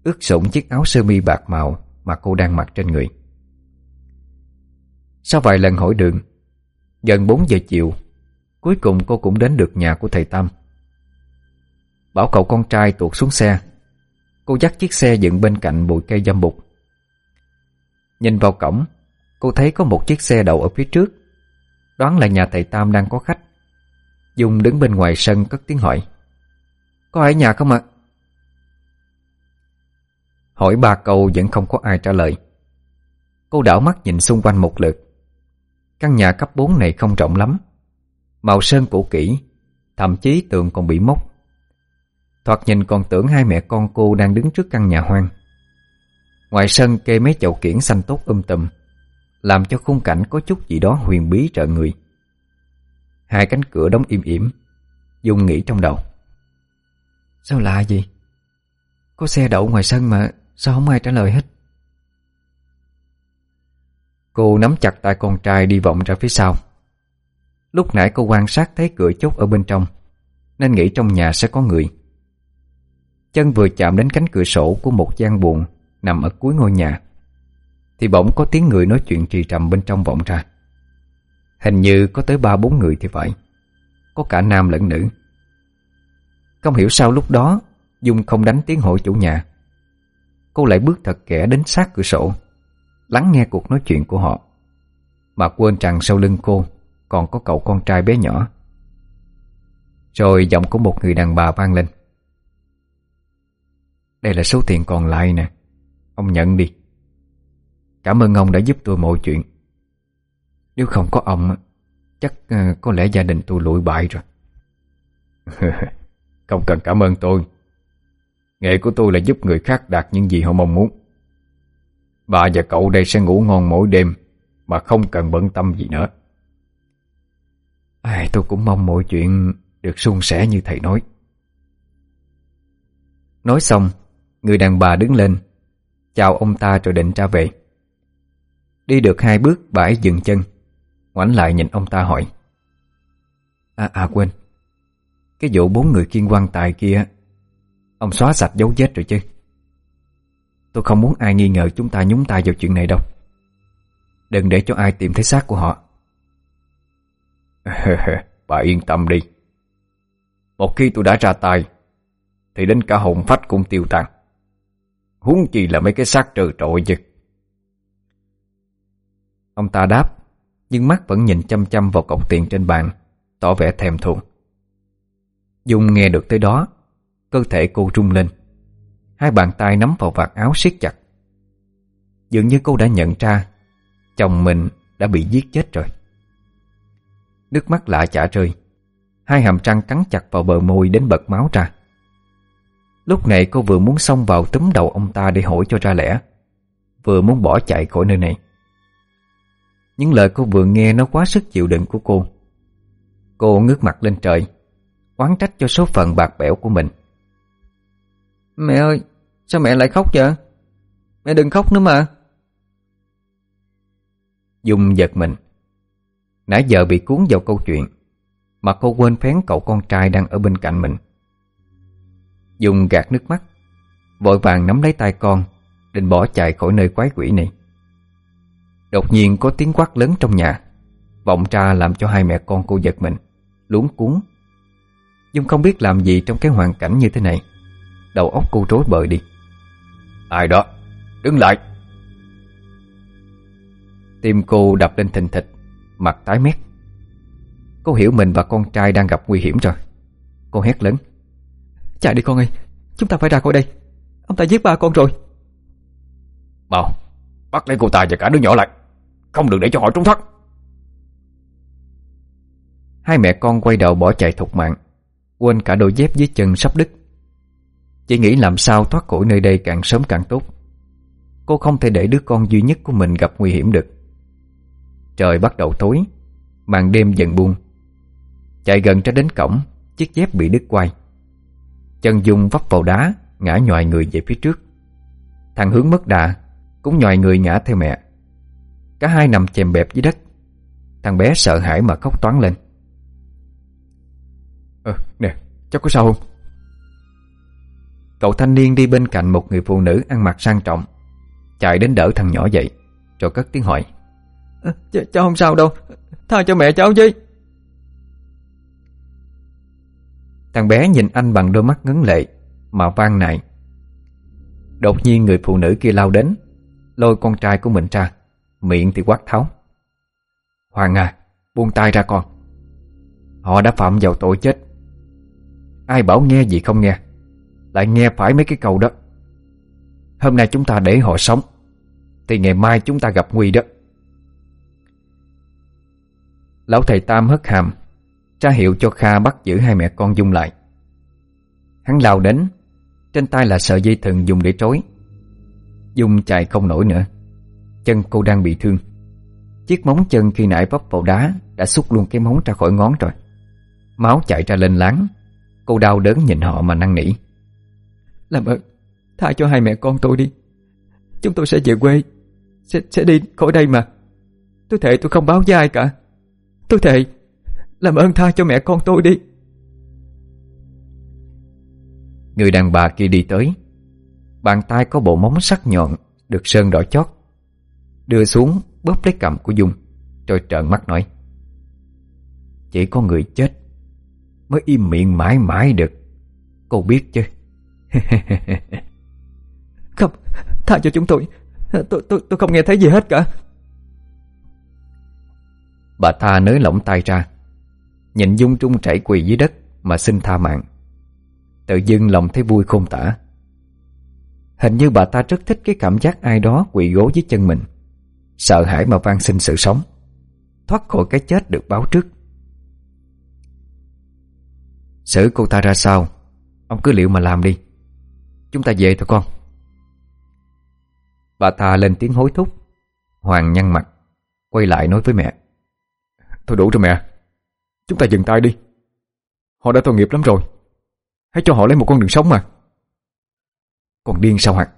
Ướt sũng chiếc áo sơ mi bạc màu Mà cô đang mặc trên người. Sau vài lần hỏi đường, Gần 4 giờ chiều, Cuối cùng cô cũng đến được nhà của thầy Tâm Bảo cậu con trai tuột xuống xe. Cô dắt chiếc xe dựng bên cạnh bụi cây dâm bụt. Nhìn vào cổng, Cô thấy có một chiếc xe đậu ở phía trước. Đoán là nhà thầy Tam đang có khách. Dung đứng bên ngoài sân cất tiếng hỏi. Có ai ở nhà không ạ? Hỏi ba câu vẫn không có ai trả lời. Cô đảo mắt nhìn xung quanh một lượt. Căn nhà cấp 4 này không rộng lắm. Màu sơn cũ kỹ, Thậm chí tường còn bị mốc. Thoạt nhìn còn tưởng hai mẹ con cô đang đứng trước căn nhà hoang. Ngoài sân kê mấy chậu kiển xanh tốt um tùm, Làm cho khung cảnh có chút gì đó huyền bí trợ người. Hai cánh cửa đóng im ỉm, Dung nghĩ trong đầu. Sao lạ gì Có xe đậu ngoài sân mà Sao không ai trả lời hết? Cô nắm chặt tay con trai đi vọng ra phía sau. Lúc nãy cô quan sát thấy cửa chốt ở bên trong, Nên nghĩ trong nhà sẽ có người. Chân vừa chạm đến cánh cửa sổ của một gian buồn Nằm ở cuối ngôi nhà, Thì bỗng có tiếng người nói chuyện trì trầm bên trong vọng ra. Hình như có tới ba bốn người thì phải, Có cả nam lẫn nữ. Không hiểu sao lúc đó Dung không đánh tiếng hội chủ nhà. Cô lại bước thật kẻ đến sát cửa sổ. Lắng nghe cuộc nói chuyện của họ. Mà quên rằng sau lưng cô Còn có cậu con trai bé nhỏ. Rồi giọng của một người đàn bà vang lên. Đây là số tiền còn lại nè, Ông nhận đi. Cảm ơn ông đã giúp tôi mọi chuyện. Nếu không có ông, Chắc ờ, có lẽ gia đình tôi lụi bại rồi. Không cần cảm ơn tôi. Nghề của tôi là giúp người khác đạt những gì họ mong muốn. Bà và cậu đây sẽ ngủ ngon mỗi đêm, Mà không cần bận tâm gì nữa. Ai, Tôi cũng mong mọi chuyện được suôn sẻ như thầy nói. Nói xong, Người đàn bà đứng lên, Chào ông ta rồi định ra về. Đi được hai bước, bà ấy dừng chân, Ngoảnh lại nhìn ông ta hỏi. À à quên. Cái vụ bốn người kiên quan tài kia, Ông xóa sạch dấu vết rồi chứ? Tôi không muốn ai nghi ngờ chúng ta nhúng tay vào chuyện này đâu. Đừng để cho ai tìm thấy xác của họ. Bà yên tâm đi. Một khi tôi đã ra tay Thì đến cả hồn phách cũng tiêu tan. Huống chi là mấy cái xác trừ trội chứ. Ông ta đáp Nhưng mắt vẫn nhìn chăm chăm vào cọc tiền trên bàn Tỏ vẻ thèm thuồng. Dung nghe được tới đó Cơ thể cô rung lên Hai bàn tay nắm vào vạt áo siết chặt. Dường như cô đã nhận ra Chồng mình đã bị giết chết rồi. Nước mắt lạ chả rơi. Hai hàm răng cắn chặt vào bờ môi đến bật máu ra. Lúc này cô vừa muốn xông vào túm đầu ông ta để hỏi cho ra lẽ, Vừa muốn bỏ chạy khỏi nơi này. Những lời cô vừa nghe nó quá sức chịu đựng của cô. Cô ngước mặt lên trời, Oán trách cho số phận bạc bẽo của mình. Mẹ ơi, sao mẹ lại khóc vậy? Mẹ đừng khóc nữa mà. Dung giật mình. Nãy giờ bị cuốn vào câu chuyện, mà cô quên phén cậu con trai đang ở bên cạnh mình. Dung gạt nước mắt, vội vàng nắm lấy tay con, định bỏ chạy khỏi nơi quái quỷ này. Đột nhiên có tiếng quát lớn trong nhà, vọng ra làm cho hai mẹ con cô giật mình, luống cuốn. Dung không biết làm gì trong cái hoàn cảnh như thế này. Đầu óc cô rối bời đi. Ai đó? Đứng lại! Tim cô đập lên thình thịch Mặt tái mét. Cô hiểu mình và con trai đang gặp nguy hiểm rồi. Cô hét lớn. Chạy đi con ơi Chúng ta phải ra khỏi đây. Ông ta giết ba con rồi. Mau Bắt lấy cô ta và cả đứa nhỏ lại. Không được để cho họ trốn thoát. Hai mẹ con quay đầu bỏ chạy thục mạng Quên cả đôi dép dưới chân sắp đứt chỉ nghĩ làm sao thoát khỏi nơi đây càng sớm càng tốt. Cô không thể để đứa con duy nhất của mình gặp nguy hiểm được. Trời bắt đầu tối, Màn đêm dần buông. Chạy gần ra đến cổng, Chiếc dép bị đứt quay Chân Dung vấp vào đá, Ngã nhòi người về phía trước. Thằng hướng mất đà, Cũng nhòi người ngã theo mẹ. Cả hai nằm chèm bẹp dưới đất. Thằng bé sợ hãi mà khóc toán lên. Ờ nè, cháu có sao không? Cậu thanh niên đi bên cạnh một người phụ nữ ăn mặc sang trọng. Chạy đến đỡ thằng nhỏ dậy Rồi cất tiếng hỏi. À, ch Cháu không sao đâu. Tha cho mẹ cháu chứ. Thằng bé nhìn anh bằng đôi mắt ngấn lệ Mà van nại. Đột nhiên người phụ nữ kia lao đến Lôi con trai của mình ra Miệng thì quát tháo. Hoàng à buông tay ra con. Họ đã phạm vào tội chết. Ai bảo nghe gì không nghe lại nghe phải mấy cái câu đó. Hôm nay chúng ta để họ sống Thì ngày mai chúng ta gặp nguy đó. Lão thầy Tam hất hàm Tra hiệu cho Kha bắt giữ hai mẹ con Dung lại. Hắn lao đến Trên tay là sợi dây thừng dùng để trói, Dung chạy không nổi nữa Chân cô đang bị thương. Chiếc móng chân khi nãy vấp vào đá Đã xúc luôn cái móng ra khỏi ngón rồi. Máu chạy ra lên láng Cô đau đớn nhìn họ mà năn nỉ. Làm ơn Tha cho hai mẹ con tôi đi. Chúng tôi sẽ về quê Sẽ, sẽ đi khỏi đây mà. Tôi thề tôi không báo với ai cả. Tôi thề Làm ơn tha cho mẹ con tôi đi. Người đàn bà kia đi tới. Bàn tay có bộ móng sắc nhọn Được sơn đỏ chót. Đưa xuống bóp lấy cầm của Dung Rồi trợn mắt nói Chỉ có người chết Mới im miệng mãi mãi được. Cô biết chứ? Không Tha cho chúng tôi. Tôi, tôi, tôi không nghe thấy gì hết cả. Bà tha nới lỏng tay ra Nhìn Dung trung chảy quỳ dưới đất Mà xin tha mạng. Tự dưng lòng thấy vui khôn tả. Hình như bà ta rất thích cái cảm giác ai đó quỳ gối dưới chân mình. Sợ hãi mà van xin sự sống. Thoát khỏi cái chết được báo trước. Xử cô ta ra sao? Ông cứ liệu mà làm đi. Chúng ta về thôi con. Bà ta lên tiếng hối thúc. Hoàng nhăn mặt, Quay lại nói với mẹ. Thôi đủ rồi mẹ, Chúng ta dừng tay đi. Họ đã tội nghiệp lắm rồi. Hãy cho họ lấy một con đường sống mà. Còn điên sao Hoàng?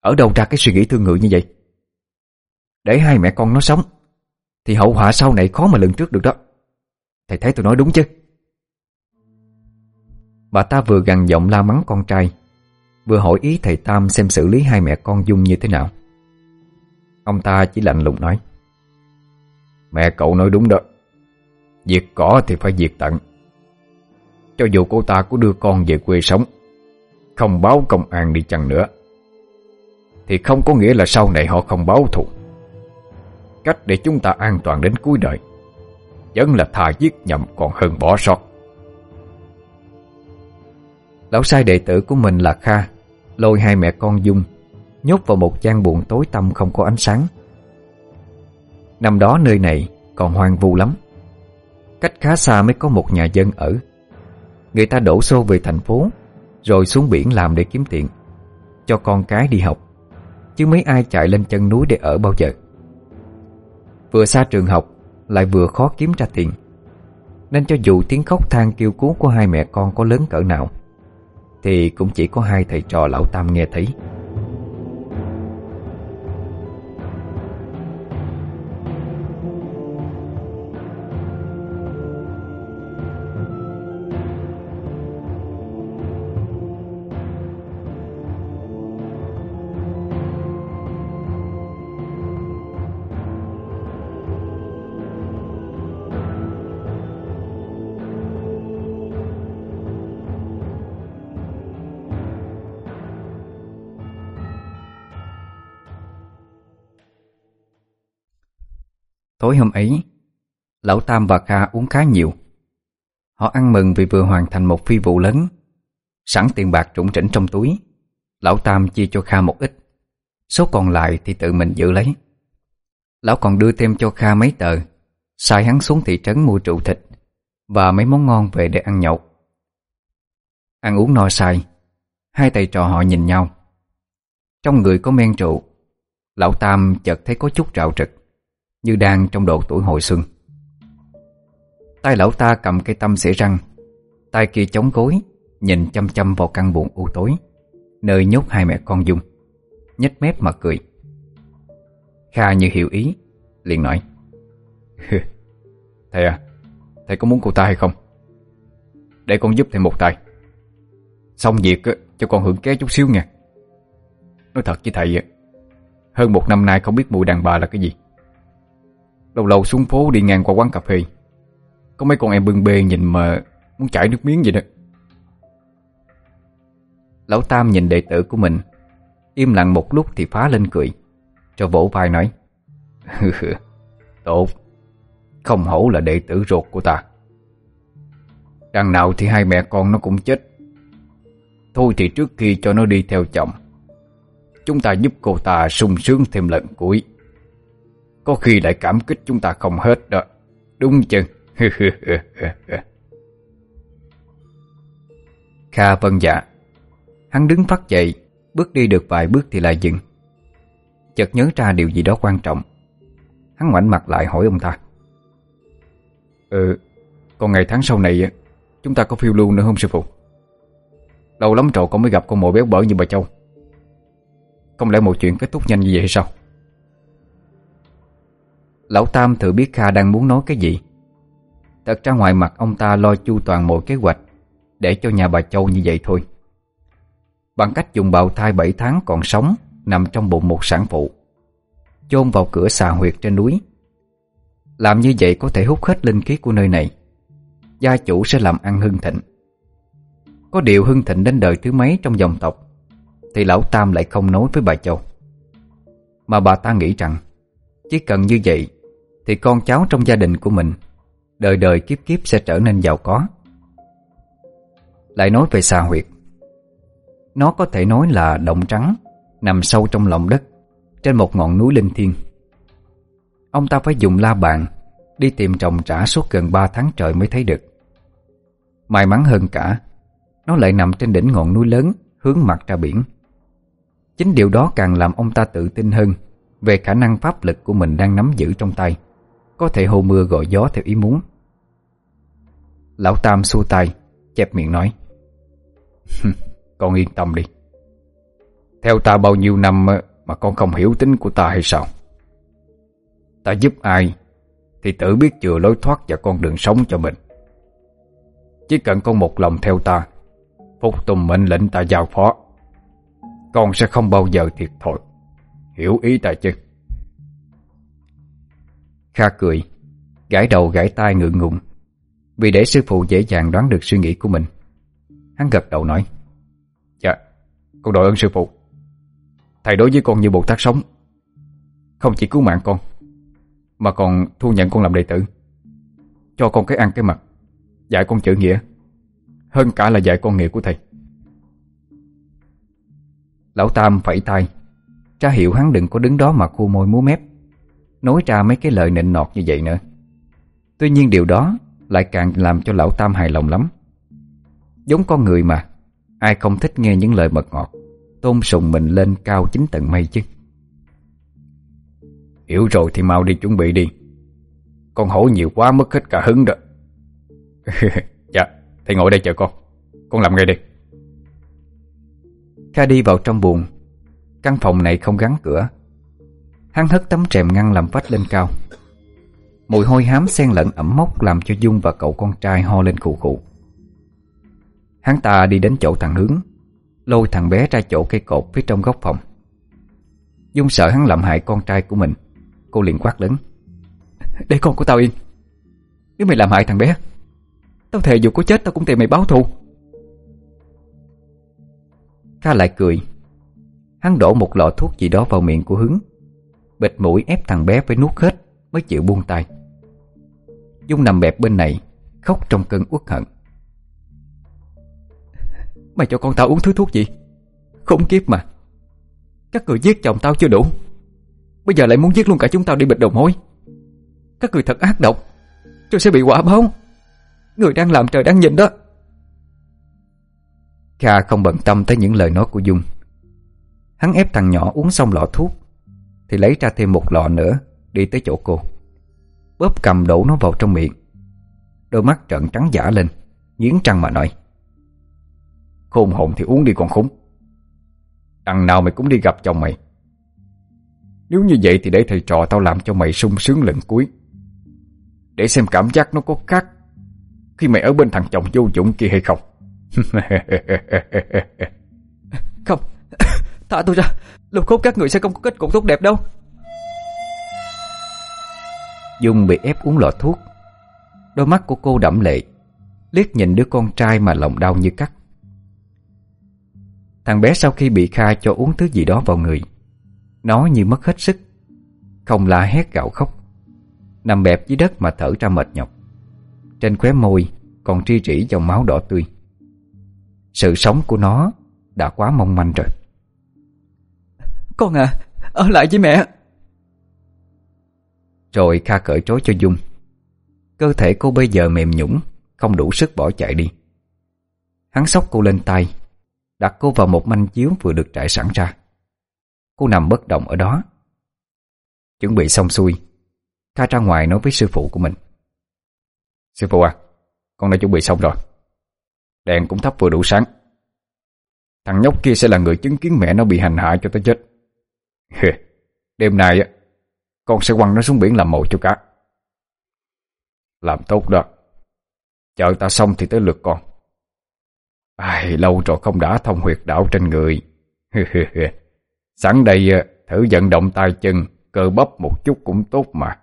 Ở đâu ra cái suy nghĩ thương ngự như vậy? Để hai mẹ con nó sống, Thì hậu họa sau này khó mà lường trước được đó. Thầy thấy tôi nói đúng chứ? Bà ta vừa gằn giọng la mắng con trai Vừa hỏi ý thầy Tam xem xử lý hai mẹ con Dung như thế nào. Ông ta chỉ lạnh lùng nói, Mẹ cậu nói đúng đó. Diệt cỏ thì phải diệt tận. Cho dù cô ta có đưa con về quê sống, Không báo công an đi chăng nữa, Thì không có nghĩa là sau này họ không báo thù. Cách để chúng ta an toàn đến cuối đời, Vẫn là thà giết nhầm còn hơn bỏ sót. Lão sai đệ tử của mình là Kha Lôi hai mẹ con Dung, Nhốt vào một gian buồng tối tăm không có ánh sáng. Năm đó nơi này còn hoang vu lắm. Cách khá xa mới có một nhà dân ở. Người ta đổ xô về thành phố, Rồi xuống biển làm để kiếm tiền, Cho con cái đi học, Chứ mấy ai chạy lên chân núi để ở bao giờ. Vừa xa trường học, Lại vừa khó kiếm ra tiền, Nên cho dù tiếng khóc than kêu cứu của hai mẹ con có lớn cỡ nào thì cũng chỉ có hai thầy trò lão Tam nghe thấy. Tối hôm ấy, Lão Tam và Kha uống khá nhiều. Họ ăn mừng vì vừa hoàn thành một phi vụ lớn. Sẵn tiền bạc trũng trĩnh trong túi, Lão Tam chia cho Kha một ít. Số còn lại thì tự mình giữ lấy. Lão còn đưa thêm cho Kha mấy tờ, sai hắn xuống thị trấn mua trụ thịt và mấy món ngon về để ăn nhậu. Ăn uống no say, hai thầy trò họ nhìn nhau. Trong người có men rượu, Lão Tam chợt thấy có chút rạo rực như đang trong độ tuổi hồi xuân. Tay lão ta cầm cây tâm xẻ răng, tay kia chống gối, nhìn chăm chăm vào căn buồng u tối, nơi nhốt hai mẹ con Dung, nhếch mép mà cười. Kha như hiểu ý, liền nói: "Thầy à, thầy có muốn cô ta hay không? Để con giúp thầy một tay. Xong việc Cho con hưởng ké chút xíu nha Nói thật với thầy Hơn một năm nay không biết mùi đàn bà là cái gì Lâu lâu xuống phố đi ngang qua quán cà phê. Có mấy con em bưng bê nhìn mà Muốn chảy nước miếng vậy đó. Lão Tam nhìn đệ tử của mình, Im lặng một lúc thì phá lên cười, Cho vỗ vai nói, Tốt, Không hổ là đệ tử ruột của ta. Đằng nào thì hai mẹ con nó cũng chết. Thôi thì trước khi cho nó đi theo chồng, Chúng ta giúp cô ta sung sướng thêm lần cuối. Có khi lại cảm kích chúng ta không hết đó. Đúng chứ Kha vân dạ. Hắn đứng phát dậy, Bước đi được vài bước thì lại dừng. Chợt nhớ ra điều gì đó quan trọng. Hắn ngoảnh mặt lại hỏi ông ta. Ừ Còn ngày tháng sau này Chúng ta có phiêu lưu nữa không sư phụ? Lâu lắm rồi con mới gặp con mồi béo bở như bà Châu. Không lẽ một chuyện kết thúc nhanh như vậy hay sao? Lão Tam thử biết Kha đang muốn nói cái gì. Thật ra ngoài mặt ông ta lo chu toàn mọi kế hoạch, Để cho nhà bà Châu như vậy thôi. Bằng cách dùng bào thai 7 tháng còn sống, Nằm trong bụng một sản phụ. Chôn vào cửa xà huyệt trên núi. Làm như vậy có thể hút hết linh khí của nơi này. Gia chủ sẽ làm ăn hưng thịnh. Có điều hưng thịnh đến đời thứ mấy trong dòng tộc, Thì lão Tam lại không nói với bà Châu. Mà bà ta nghĩ rằng, Chỉ cần như vậy thì con cháu trong gia đình của mình Đời đời kiếp kiếp sẽ trở nên giàu có. Lại nói về xà huyệt. Nó có thể nói là động trắng, Nằm sâu trong lòng đất, Trên một ngọn núi linh thiêng. Ông ta phải dùng la bàn Đi tìm trồng trả suốt gần 3 tháng trời mới thấy được. May mắn hơn cả, Nó lại nằm trên đỉnh ngọn núi lớn Hướng mặt ra biển. Chính điều đó càng làm ông ta tự tin hơn Về khả năng pháp lực của mình đang nắm giữ trong tay. Có thể hô mưa gọi gió theo ý muốn. Lão Tam xua tay Chẹp miệng nói Con yên tâm đi. Theo ta bao nhiêu năm Mà con không hiểu tính của ta hay sao? Ta giúp ai Thì tự biết chừa lối thoát và con đường sống cho mình. Chỉ cần con một lòng theo ta, Phục tùng mệnh lệnh ta giao phó, Con sẽ không bao giờ thiệt thòi. Hiểu ý ta chứ? Kha cười, Gãi đầu gãi tai ngượng ngùng. Vì để sư phụ dễ dàng đoán được suy nghĩ của mình, Hắn gật đầu nói Dạ Con đội ơn sư phụ. Thầy đối với con như Bồ Tát sống, Không chỉ cứu mạng con, Mà còn thu nhận con làm đệ tử, Cho con cái ăn cái mặt Dạy con chữ nghĩa, Hơn cả là dạy con nghĩa của thầy. Lão Tam phẩy tay cha hiệu hắn đừng có đứng đó mà khu môi múa mép. Nói ra mấy cái lời nịnh nọt như vậy nữa. Tuy nhiên điều đó Lại càng làm cho lão Tam hài lòng lắm. Giống con người mà, Ai không thích nghe những lời mật ngọt, Tôn sùng mình lên cao chính tầng mây chứ. Hiểu rồi thì mau đi chuẩn bị đi. Con hổ nhiều quá mất hết cả hứng rồi Dạ Thầy ngồi đây chờ con. Con làm ngay đi Kha đi vào trong buồng. Căn phòng này không gắn cửa. Hắn hất tấm rèm ngăn làm vách lên cao. Mùi hôi hám xen lẫn ẩm mốc Làm cho Dung và cậu con trai ho lên khụ khụ. Hắn ta đi đến chỗ thằng Hướng, Lôi thằng bé ra chỗ cây cột phía trong góc phòng. Dung sợ hắn làm hại con trai của mình, Cô liền quát lớn. Để con của tao yên. Nếu mày làm hại thằng bé, Tao thề dù có chết tao cũng tìm mày báo thù. Kha lại cười. Hắn đổ một lọ thuốc gì đó vào miệng của Hướng Bịt mũi ép thằng bé phải nuốt hết Mới chịu buông tay. Dung nằm bẹp bên này, Khóc trong cơn uất hận. Mày cho con tao uống thứ thuốc gì? Khủng kiếp mà. Các người giết chồng tao chưa đủ. Bây giờ lại muốn giết luôn cả chúng tao đi bịch đầu mối. Các người thật ác độc. Tôi sẽ bị quả báo. Người đang làm trời đang nhìn đó. Kha không bận tâm tới những lời nói của Dung. Hắn ép thằng nhỏ uống xong lọ thuốc thì lấy ra thêm một lọ nữa, Đi tới chỗ cô. Bóp cầm đổ nó vào trong miệng. Đôi mắt trợn trắng giả lên, Nghiến trăng mà nói, Khôn hồn thì uống đi còn khốn. Đằng nào mày cũng đi gặp chồng mày. Nếu như vậy thì để thầy trò tao làm cho mày sung sướng lần cuối. Để xem cảm giác nó có khác Khi mày ở bên thằng chồng vô dụng kia hay không. Không Thả tôi ra. Lục khúc các người sẽ không có kết cục tốt đẹp đâu. Dung bị ép uống lọ thuốc. Đôi mắt của cô đẫm lệ, Liếc nhìn đứa con trai mà lòng đau như cắt. Thằng bé sau khi bị Kha cho uống thứ gì đó vào người, Nó như mất hết sức, Không la hét gạo khóc. Nằm bẹp dưới đất mà thở ra mệt nhọc. Trên khóe môi Còn tri rỉ dòng máu đỏ tươi. Sự sống của nó Đã quá mong manh rồi. Con à Ở lại với mẹ. Rồi Kha cởi trói cho Dung. Cơ thể cô bây giờ mềm nhũng Không đủ sức bỏ chạy đi. Hắn sóc cô lên tay Đặt cô vào một manh chiếu vừa được trải sẵn ra. Cô nằm bất động ở đó. Chuẩn bị xong xuôi Kha ra ngoài nói với sư phụ của mình. Sư phụ à Con đã chuẩn bị xong rồi. Đèn cũng thắp vừa đủ sáng. Thằng nhóc kia sẽ là người chứng kiến mẹ nó bị hành hạ cho tới chết Đêm nay Con sẽ quăng nó xuống biển làm mồi cho cá. Làm tốt đó. Chờ ta xong thì tới lượt con. Ai, lâu rồi không đã thông huyệt đạo trên người. Sẵn đây à, thử vận động tay chân Cơ bắp một chút cũng tốt mà.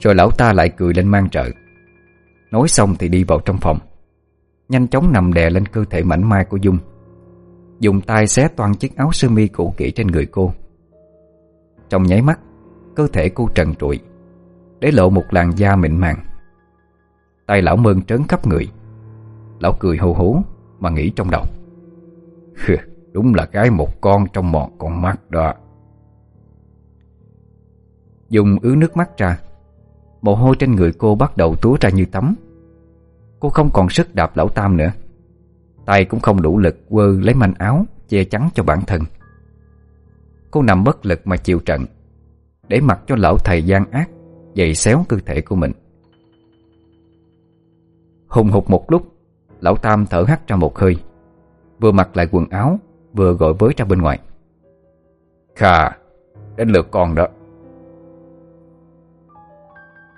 Rồi lão ta lại cười lên mang trợ Nói xong thì đi vào trong phòng. Nhanh chóng nằm đè lên cơ thể mảnh mai của Dung. Dùng tay xé toàn chiếc áo sơ mi cũ kỹ trên người cô. Trong nháy mắt, Cơ thể cô trần trụi, Để lộ một làn da mịn màng. Tay lão mơn trớn khắp người. Lão cười hô hố Mà nghĩ trong đầu. Đúng là cái một con trong một con mắt đó. Dùng ứ nước mắt ra, Mồ hôi trên người cô bắt đầu túa ra như tắm. Cô không còn sức đạp lão tam nữa. Tay cũng không đủ lực quơ lấy manh áo, Che chắn cho bản thân. Cô nằm bất lực mà chịu trận, Để mặc cho lão thầy gian ác Dày xéo cơ thể của mình. Hùng hụt một lúc, Lão Tam thở hắt ra một hơi, Vừa mặc lại quần áo, Vừa gọi với ra bên ngoài. Kha, Đến lượt con đó.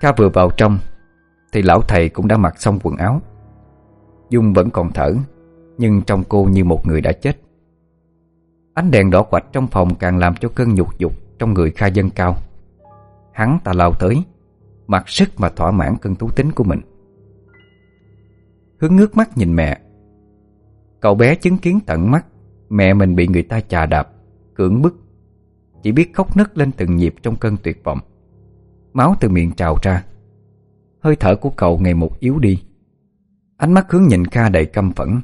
Kha vừa vào trong, Thì lão thầy cũng đã mặc xong quần áo. Dung vẫn còn thở. Nhưng trong cô như một người đã chết. Ánh đèn đỏ quạch trong phòng Càng làm cho cơn nhục dục Trong người khai dân cao. Hắn ta lao tới, Mặc sức mà thỏa mãn cơn thú tính của mình. Hướng ngước mắt nhìn mẹ. Cậu bé chứng kiến tận mắt, Mẹ mình bị người ta chà đạp, Cưỡng bức. Chỉ biết khóc nấc lên từng nhịp trong cơn tuyệt vọng. Máu từ miệng trào ra. Hơi thở của cậu ngày một yếu đi. Ánh mắt hướng nhìn Kha đầy căm phẫn.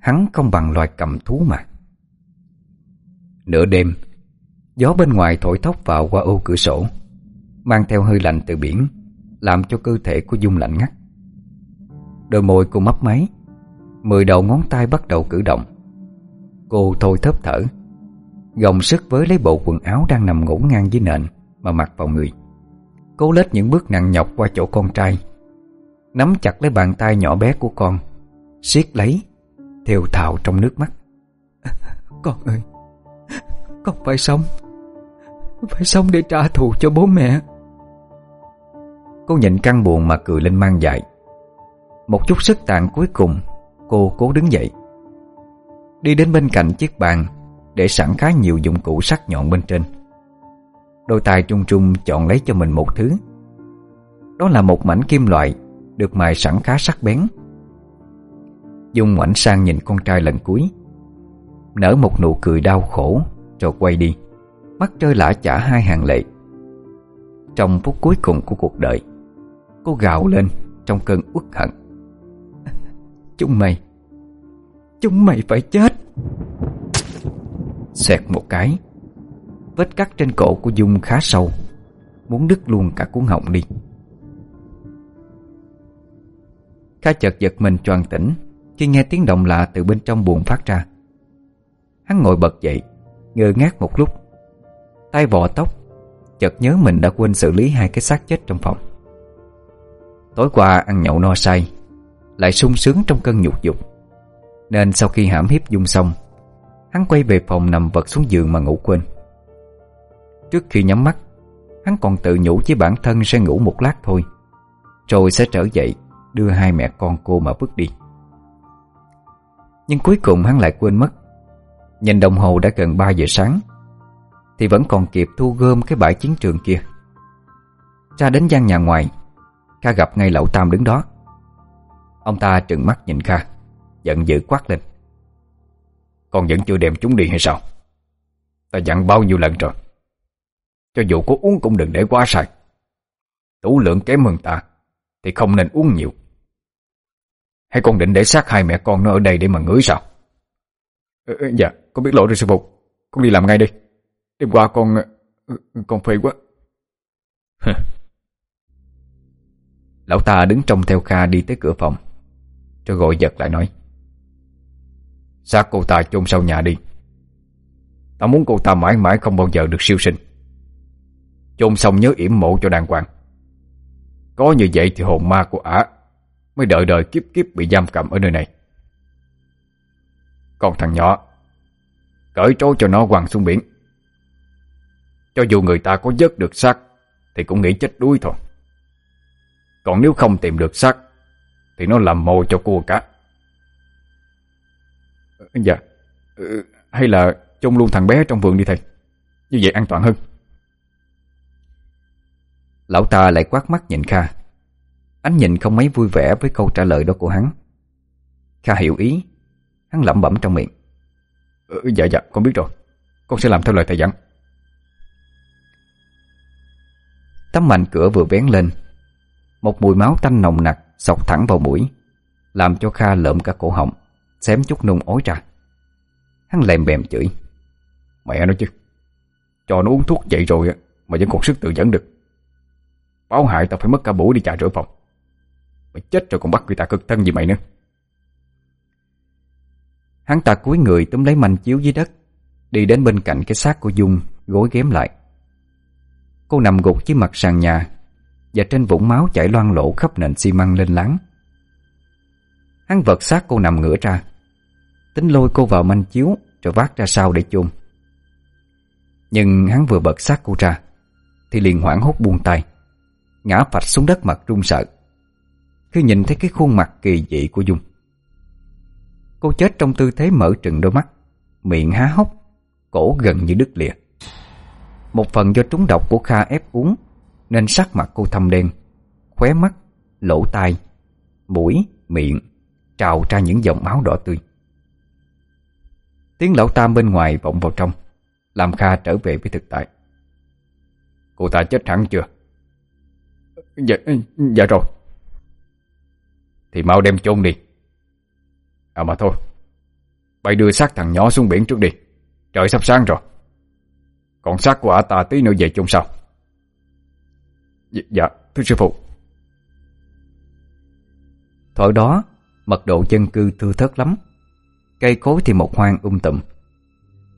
Hắn không bằng loài cầm thú mà. Nửa đêm, Gió bên ngoài thổi thốc vào qua ô cửa sổ, Mang theo hơi lạnh từ biển, Làm cho cơ thể của Dung lạnh ngắt. Đôi môi cô mấp máy, Mười đầu ngón tay bắt đầu cử động. Cô thôi thấp thở, Gồng sức với lấy bộ quần áo đang nằm ngủ ngang dưới nền Mà mặc vào người. Cố lết những bước nặng nhọc qua chỗ con trai, Nắm chặt lấy bàn tay nhỏ bé của con, siết lấy theo thạo trong nước mắt. Con ơi Con phải sống. Phải sống để trả thù cho bố mẹ. Cô nhịn căng buồn mà cười lên mang dại một chút sức tàn cuối cùng Cô cố đứng dậy. Đi đến bên cạnh chiếc bàn Để sẵn khá nhiều dụng cụ sắc nhọn bên trên. Đôi tay trung trung chọn lấy cho mình một thứ. Đó là một mảnh kim loại Được mài sẵn khá sắc bén Dung ngoảnh sang nhìn con trai lần cuối. Nở một nụ cười đau khổ, Rồi quay đi. Mắt trơi lã chả hai hàng lệ. Trong phút cuối cùng của cuộc đời, Cô gào lên trong cơn uất hận. Chúng mày Chúng mày phải chết. Xẹt một cái, Vết cắt trên cổ của Dung khá sâu, Muốn đứt luôn cả cuốn họng đi. Kha chợt giật mình choàng tỉnh khi nghe tiếng động lạ từ bên trong buồng phát ra, Hắn ngồi bật dậy, Ngơ ngác một lúc. Tay vò tóc, Chợt nhớ mình đã quên xử lý hai cái xác chết trong phòng. Tối qua ăn nhậu no say, lại sung sướng trong cơn nhục dục. Nên sau khi hãm hiếp Dung xong, Hắn quay về phòng nằm vật xuống giường mà ngủ quên. Trước khi nhắm mắt, Hắn còn tự nhủ với bản thân sẽ ngủ một lát thôi, Rồi sẽ trở dậy, Đưa hai mẹ con cô mà bước đi. Nhưng cuối cùng hắn lại quên mất. Nhìn đồng hồ đã gần 3 giờ sáng, Thì vẫn còn kịp thu gom cái bãi chiến trường kia. Ra đến gian nhà ngoài, Kha gặp ngay lão Tam đứng đó. Ông ta trừng mắt nhìn Kha, Giận dữ quát lên. Con vẫn chưa đem chúng đi hay sao? Ta dặn bao nhiêu lần rồi? Cho dù có uống cũng đừng để quá sai Tủ lượng kém hơn ta, Thì không nên uống nhiều. Hay con định để xác hai mẹ con nó ở đây để mà ngửi sao? Ừ, Dạ con biết lỗi rồi sư phụ. Con đi làm ngay đi. Đêm qua con Con phê quá. Lão ta đứng trong theo Kha đi tới cửa phòng. Rồi gọi giật lại nói. Xác cô ta chôn sau nhà đi. Ta muốn cô ta mãi mãi không bao giờ được siêu sinh. Chôn xong nhớ yểm mộ cho đàng hoàng. Có như vậy thì hồn ma của ả Mới đợi đợi kiếp kiếp bị giam cầm ở nơi này. Còn thằng nhỏ Cởi trố cho nó quăng xuống biển. Cho dù người ta có dớt được xác Thì cũng nghĩ chết đuối thôi. Còn nếu không tìm được xác Thì nó làm mồi cho cua cá Dạ ừ, Hay là chôn luôn thằng bé trong vườn đi thầy. Như vậy an toàn hơn. Lão ta lại quát mắt nhìn Kha. Ánh nhìn không mấy vui vẻ với câu trả lời đó của hắn. Kha hiểu ý. Hắn lẩm bẩm trong miệng. Ừ, Dạ dạ con biết rồi. Con sẽ làm theo lời thầy dặn. Tấm mạnh cửa vừa vén lên. Một mùi máu tanh nồng nặc Sọc thẳng vào mũi Làm cho Kha lợm cả cổ họng Xém chút nung ối ra. Hắn lèm bèm chửi. Mẹ nó chứ Cho nó uống thuốc vậy rồi Mà vẫn còn sức tự dẫn được. Báo hại tao phải mất cả buổi đi trà rửa phòng. Mày chết rồi còn bắt người ta cực thân gì mày nữa. Hắn ta cúi người túm lấy manh chiếu dưới đất, Đi đến bên cạnh cái xác của Dung, Gối ghém lại. Cô nằm gục dưới mặt sàn nhà, Và trên vũng máu chảy loang lỗ khắp nền xi măng lên láng. Hắn vật xác cô nằm ngửa ra, Tính lôi cô vào manh chiếu Rồi vác ra sau để chôn. Nhưng hắn vừa bật xác cô ra, Thì liền hoảng hốt buông tay, Ngã phạch xuống đất mặt run sợ. Khi nhìn thấy cái khuôn mặt kỳ dị của Dung. Cô chết trong tư thế mở trừng đôi mắt Miệng há hốc Cổ gần như đứt lìa. Một phần do trúng độc của Kha ép uống Nên sắc mặt cô thâm đen Khóe mắt, lỗ tai Mũi, miệng Trào ra những dòng máu đỏ tươi. Tiếng lão tam bên ngoài vọng vào trong Làm Kha trở về với thực tại. Cô ta chết hẳn chưa? Dạ, dạ rồi. Thì mau đem chôn đi. À mà thôi Bay đưa xác thằng nhỏ xuống biển trước đi. Trời sắp sáng rồi. Còn xác của ả ta tí nữa về chôn sau. Dạ, dạ thưa sư phụ. Thuở đó Mật độ dân cư thưa thớt lắm. Cây cối thì một hoang um tùm.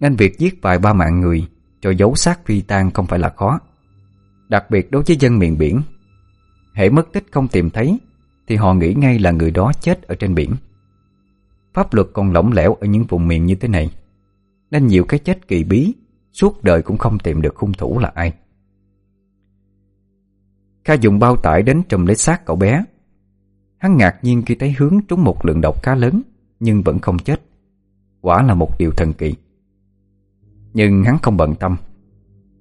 Nên việc giết vài ba mạng người Rồi giấu xác phi tan không phải là khó. Đặc biệt đối với dân miền biển hệ mất tích không tìm thấy thì họ nghĩ ngay là người đó chết ở trên biển. Pháp luật còn lỏng lẻo ở những vùng miền như thế này, Nên nhiều cái chết kỳ bí, Suốt đời cũng không tìm được hung thủ là ai. Kha dùng bao tải đến trùm lấy xác cậu bé. Hắn ngạc nhiên khi thấy hướng trúng một lượng độc khá lớn, Nhưng vẫn không chết. Quả là một điều thần kỳ. Nhưng hắn không bận tâm.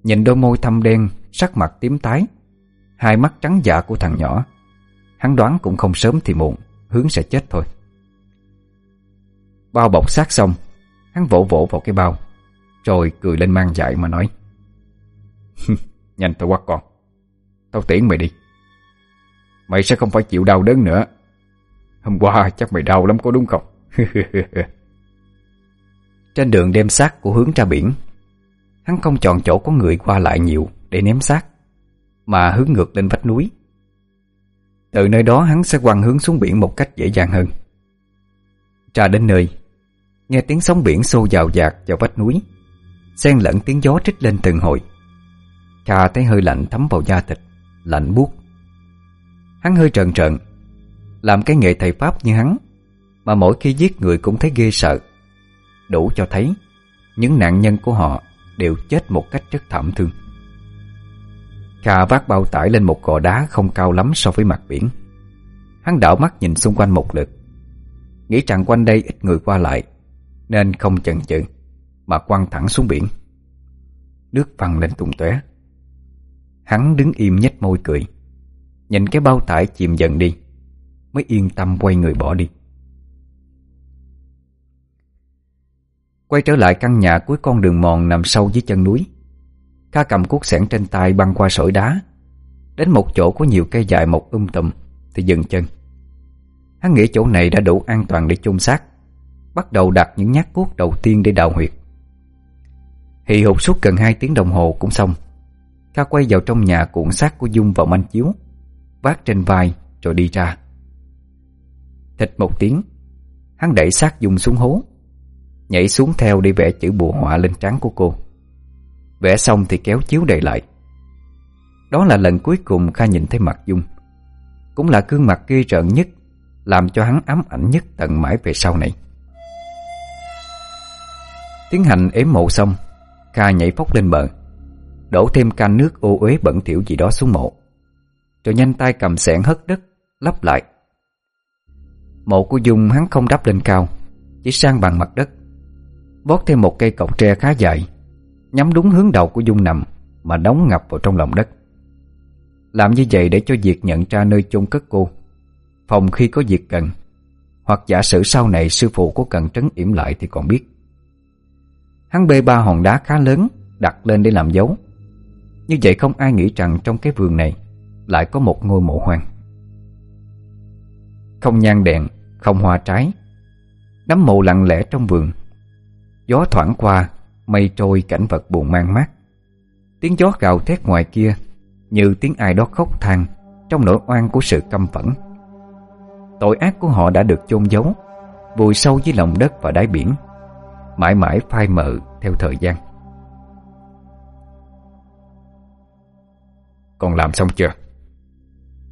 Nhìn đôi môi thâm đen, Sắc mặt tím tái, Hai mắt trắng dạ của thằng nhỏ. Hắn đoán cũng không sớm thì muộn, Hướng sẽ chết thôi. Bao bọc xác xong, Hắn vỗ vỗ vào cái bao, Rồi cười lên mang dại mà nói Nhanh tao quát con, Tao tiễn mày đi. Mày sẽ không phải chịu đau đớn nữa. Hôm qua chắc mày đau lắm có đúng không? Trên đường đem xác của hướng ra biển, Hắn không chọn chỗ có người qua lại nhiều Để ném xác, Mà hướng ngược lên vách núi. Từ nơi đó hắn sẽ quăng hướng xuống biển Một cách dễ dàng hơn. Ra đến nơi, Nghe tiếng sóng biển xô dào dạt vào vách núi, Xen lẫn tiếng gió trích lên từng hồi. Trà thấy hơi lạnh thấm vào da thịt, Lạnh buốt. Hắn hơi trần trợn, Làm cái nghệ thầy Pháp như hắn, Mà mỗi khi giết người cũng thấy ghê sợ. Đủ cho thấy, Những nạn nhân của họ Đều chết một cách rất thảm thương. Kha vác bao tải lên một gò đá Không cao lắm so với mặt biển. Hắn đảo mắt nhìn xung quanh một lượt. Nghĩ rằng quanh đây ít người qua lại, Nên không chần chừ, Mà quăng thẳng xuống biển. Nước văng lên tung tóe. Hắn đứng im nhếch môi cười. Nhìn cái bao tải chìm dần đi, Mới yên tâm quay người bỏ đi. Quay trở lại căn nhà cuối con đường mòn nằm sâu dưới chân núi. Kha cầm cuốc sẻn trên tay băng qua sỏi đá. Đến một chỗ có nhiều cây dài mọc um tùm Thì dừng chân. Hắn nghĩ chỗ này đã đủ an toàn để chôn xác, Bắt đầu đặt những nhát cuốc đầu tiên để đào huyệt. Hì hụt suốt gần 2 tiếng đồng hồ cũng xong Kha quay vào trong nhà cuộn xác của Dung vào manh chiếu, Vác trên vai rồi đi ra. Thịt một tiếng, Hắn đẩy xác Dung xuống hố, Nhảy xuống theo để vẽ chữ bùa họa lên trán của cô. Vẽ xong thì kéo chiếu đầy lại. Đó là lần cuối cùng Kha nhìn thấy mặt Dung. Cũng là gương mặt ghi rợn nhất, Làm cho hắn ám ảnh nhất tận mãi về sau này. Tiến hành ếm mộ xong, Kha nhảy phóc lên bờ, Đổ thêm can nước ô uế bẩn thiểu gì đó xuống mộ, Rồi nhanh tay cầm sẻn hất đất, Lắp lại. Mộ của Dung hắn không đắp lên cao, Chỉ sang bằng mặt đất Vót thêm một cây cọc tre khá dài. Nhắm đúng hướng đầu của Dung nằm Mà đóng ngập vào trong lòng đất. Làm như vậy để cho việc nhận ra nơi chôn cất cô. Phòng khi có việc cần, Hoặc giả sử sau này sư phụ có cần trấn yểm lại thì còn biết. Hắn bê ba hòn đá khá lớn, Đặt lên để làm dấu. Như vậy không ai nghĩ rằng trong cái vườn này Lại có một ngôi mộ hoang. Không nhang đèn, Không hoa trái. Nắm mộ lặng lẽ trong vườn. Gió thoảng qua Mây trôi cảnh vật buồn mang mát. Tiếng gió gào thét ngoài kia Như tiếng ai đó khóc than Trong nỗi oan của sự căm phẫn. Tội ác của họ đã được chôn giấu Vùi sâu dưới lòng đất và đáy biển Mãi mãi phai mờ theo thời gian. Còn làm xong chưa?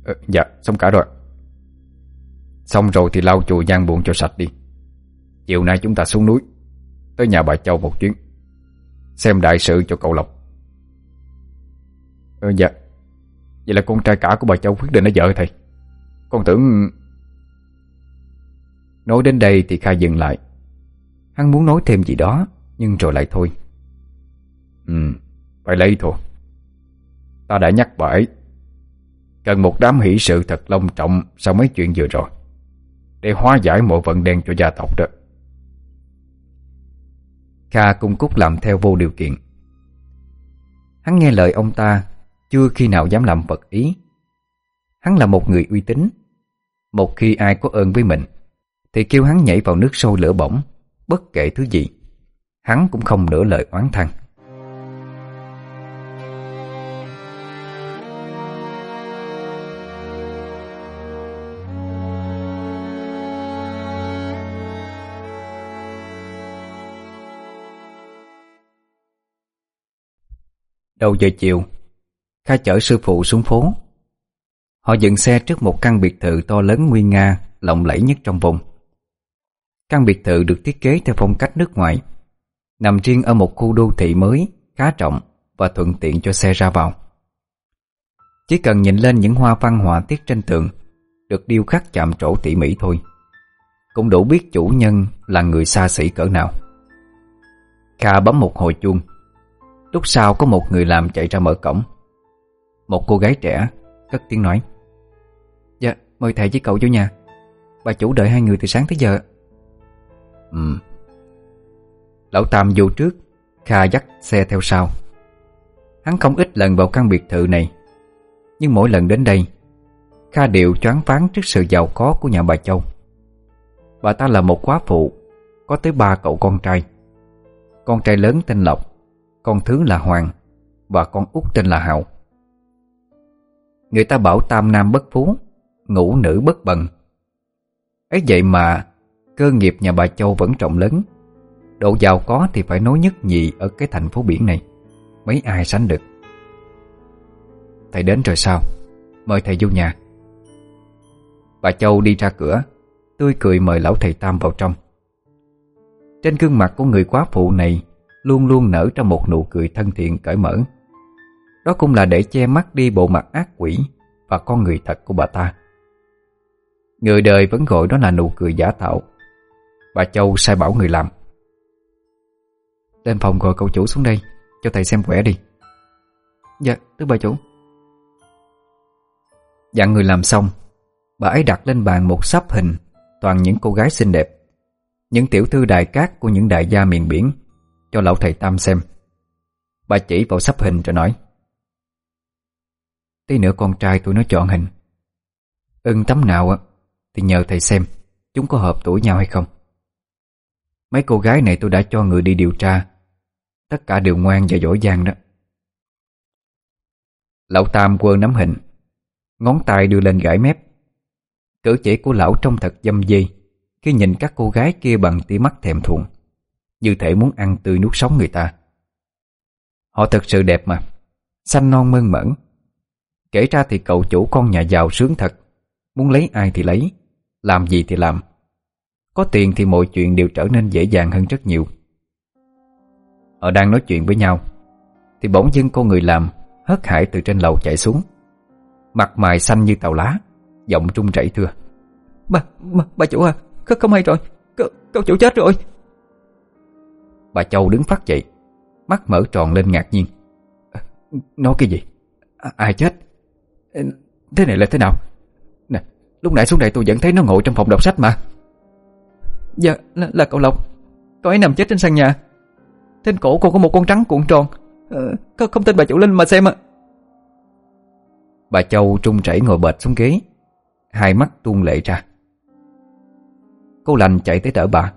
Ờ, dạ, xong cả rồi. Xong rồi thì lau chùi gian buồn cho sạch đi. Chiều nay chúng ta xuống núi Tới nhà bà Châu một chuyến. Xem đại sự cho cậu Lộc. Ờ dạ. Vậy là con trai cả của bà Châu quyết định lấy vợ thầy. Con tưởng Nói đến đây thì kha dừng lại. Hắn muốn nói thêm gì đó, Nhưng rồi lại thôi. Ừ Phải lấy thôi. Ta đã nhắc bà ấy. Cần một đám hỷ sự thật long trọng Sau mấy chuyện vừa rồi, Để hóa giải mọi vận đen cho gia tộc đó. Kha cung cúc làm theo vô điều kiện. Hắn nghe lời ông ta, Chưa khi nào dám làm vật ý. Hắn là một người uy tín. Một khi ai có ơn với mình, Thì kêu hắn nhảy vào nước sâu lửa bỏng, Bất kể thứ gì. Hắn cũng không nửa lời oán thăng. Đầu giờ chiều, Kha chở sư phụ xuống phố. Họ dừng xe trước một căn biệt thự to lớn nguy nga, Lộng lẫy nhất trong vùng. Căn biệt thự được thiết kế theo phong cách nước ngoài, Nằm riêng ở một khu đô thị mới Khá rộng Và thuận tiện cho xe ra vào. Chỉ cần nhìn lên những hoa văn họa tiết trên tường, Được điêu khắc chạm trổ tỉ mỉ thôi, Cũng đủ biết chủ nhân là người xa xỉ cỡ nào. Kha bấm một hồi chuông. Lúc sau có một người làm chạy ra mở cổng. Một cô gái trẻ Cất tiếng nói. Dạ mời thầy với cậu vô nhà. Bà chủ đợi hai người từ sáng tới giờ. Ừ Lão Tam vô trước Kha dắt xe theo sau. Hắn không ít lần vào căn biệt thự này. Nhưng mỗi lần đến đây Kha đều choáng váng trước sự giàu có của nhà bà Châu. Bà ta là một quá phụ Có tới ba cậu con trai. Con trai lớn tên Lộc con thứ là Hoàng, Và con út tên là Hạo Người ta bảo tam nam bất phú, Ngũ nữ bất bần. Ấy vậy mà, Cơ nghiệp nhà bà Châu vẫn trọng lớn. Độ giàu có thì phải nói nhất nhì Ở cái thành phố biển này. Mấy ai sánh được. Thầy đến rồi sao? Mời thầy vô nhà. Bà Châu đi ra cửa, Tươi cười mời lão thầy Tam vào trong. Trên gương mặt của người quá phụ này Luôn luôn nở trong một nụ cười thân thiện cởi mở. Đó cũng là để che mắt đi bộ mặt ác quỷ Và con người thật của bà ta. Người đời vẫn gọi đó là nụ cười giả tạo. Bà Châu sai bảo người làm. Lên phòng gọi cậu chủ xuống đây Cho thầy xem khỏe đi. Dạ, thưa bà chủ. Dặn người làm xong Bà ấy đặt lên bàn một sắp hình Toàn những cô gái xinh đẹp Những tiểu thư đại cát của những đại gia miền biển. Cho lão thầy Tam xem. Bà chỉ vào sắp hình rồi nói, Tí nữa con trai tôi nó chọn hình. Ưng tấm nào á, Thì nhờ thầy xem, Chúng có hợp tuổi nhau hay không. Mấy cô gái này tôi đã cho người đi điều tra. Tất cả đều ngoan và giỏi giang đó. Lão Tam quơ nắm hình, Ngón tay đưa lên gãi mép. Cử chỉ của lão trông thật dâm dê Khi nhìn các cô gái kia bằng tia mắt thèm thuồng. Như thể muốn ăn tươi nuốt sống người ta. Họ thật sự đẹp mà Xanh non mơn mởn. Kể ra thì cậu chủ con nhà giàu sướng thật Muốn lấy ai thì lấy Làm gì thì làm. Có tiền thì mọi chuyện đều trở nên dễ dàng hơn rất nhiều. Họ đang nói chuyện với nhau Thì bỗng dưng con người làm Hớt hải từ trên lầu chạy xuống. Mặt mày xanh như tàu lá Giọng trung chảy thưa. Bà, bà, bà chủ à Không, không hay rồi C Cậu chủ chết rồi. Bà Châu đứng phát dậy Mắt mở tròn lên ngạc nhiên. Nói cái gì? À, Ai chết? Thế này là thế nào? Nè lúc nãy xuống đây tôi vẫn thấy nó ngồi trong phòng đọc sách mà. Dạ là, là cậu Lộc. Cậu ấy nằm chết trên sàn nhà. Trên cổ còn có một con trắng cuộn tròn. Ờ, Không tin bà chủ Linh mà xem ạ. Bà Châu trung chảy ngồi bệt xuống ghế Hai mắt tuôn lệ ra. Cô lành chạy tới đỡ bà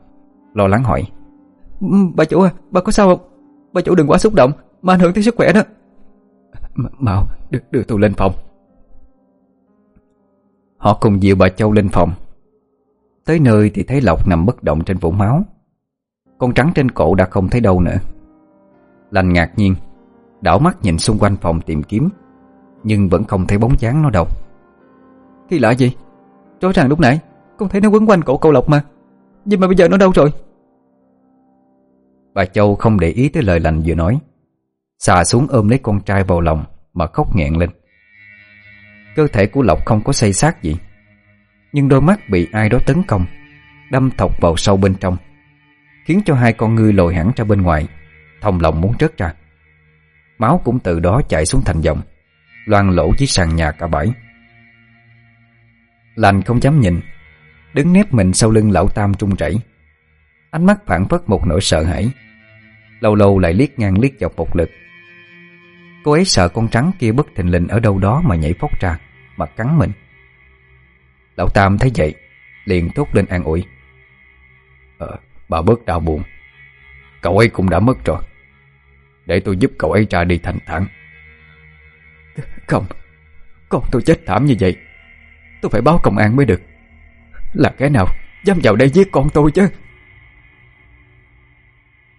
Lo lắng hỏi. Ừ, bà chủ à, bà có sao không? Bà chủ đừng quá xúc động Mà ảnh hưởng tới sức khỏe đó. M Mau, đưa, đưa tôi lên phòng. Họ cùng dìu bà Châu lên phòng. Tới nơi thì thấy Lộc nằm bất động trên vũng máu. Con trắng trên cổ đã không thấy đâu nữa. Lành ngạc nhiên Đảo mắt nhìn xung quanh phòng tìm kiếm Nhưng vẫn không thấy bóng dáng nó đâu. Thì lạ gì? Rõ ràng lúc nãy Con thấy nó quấn quanh cổ cậu Lộc mà. Nhưng mà bây giờ nó đâu rồi? Bà Châu không để ý tới lời lành vừa nói. Xà xuống ôm lấy con trai vào lòng Mà khóc nghẹn lên. Cơ thể của Lộc không có xây xác gì, Nhưng đôi mắt bị ai đó tấn công, Đâm thọc vào sâu bên trong, Khiến cho hai con ngươi lồi hẳn ra bên ngoài, Thòng lòng muốn trớt ra. Máu cũng từ đó chảy xuống thành dòng Loan lỗ dưới sàn nhà cả bãi. Lành không dám nhìn, Đứng nép mình sau lưng lão tam trung chảy Ánh mắt phản phất một nỗi sợ hãi. Lâu lâu lại liếc ngang liếc dọc một lượt. Cô ấy sợ con trắng kia bất thình lình ở đâu đó mà nhảy phóc ra Mà cắn mình. Lão Tam thấy vậy Liền thốt lên an ủi. Ờ, bà bớt đau buồn. Cậu ấy cũng đã mất rồi. Để tôi giúp cậu ấy ra đi thành thản. Không Con tôi chết thảm như vậy. Tôi phải báo công an mới được. Là cái nào dám vào đây giết con tôi chứ?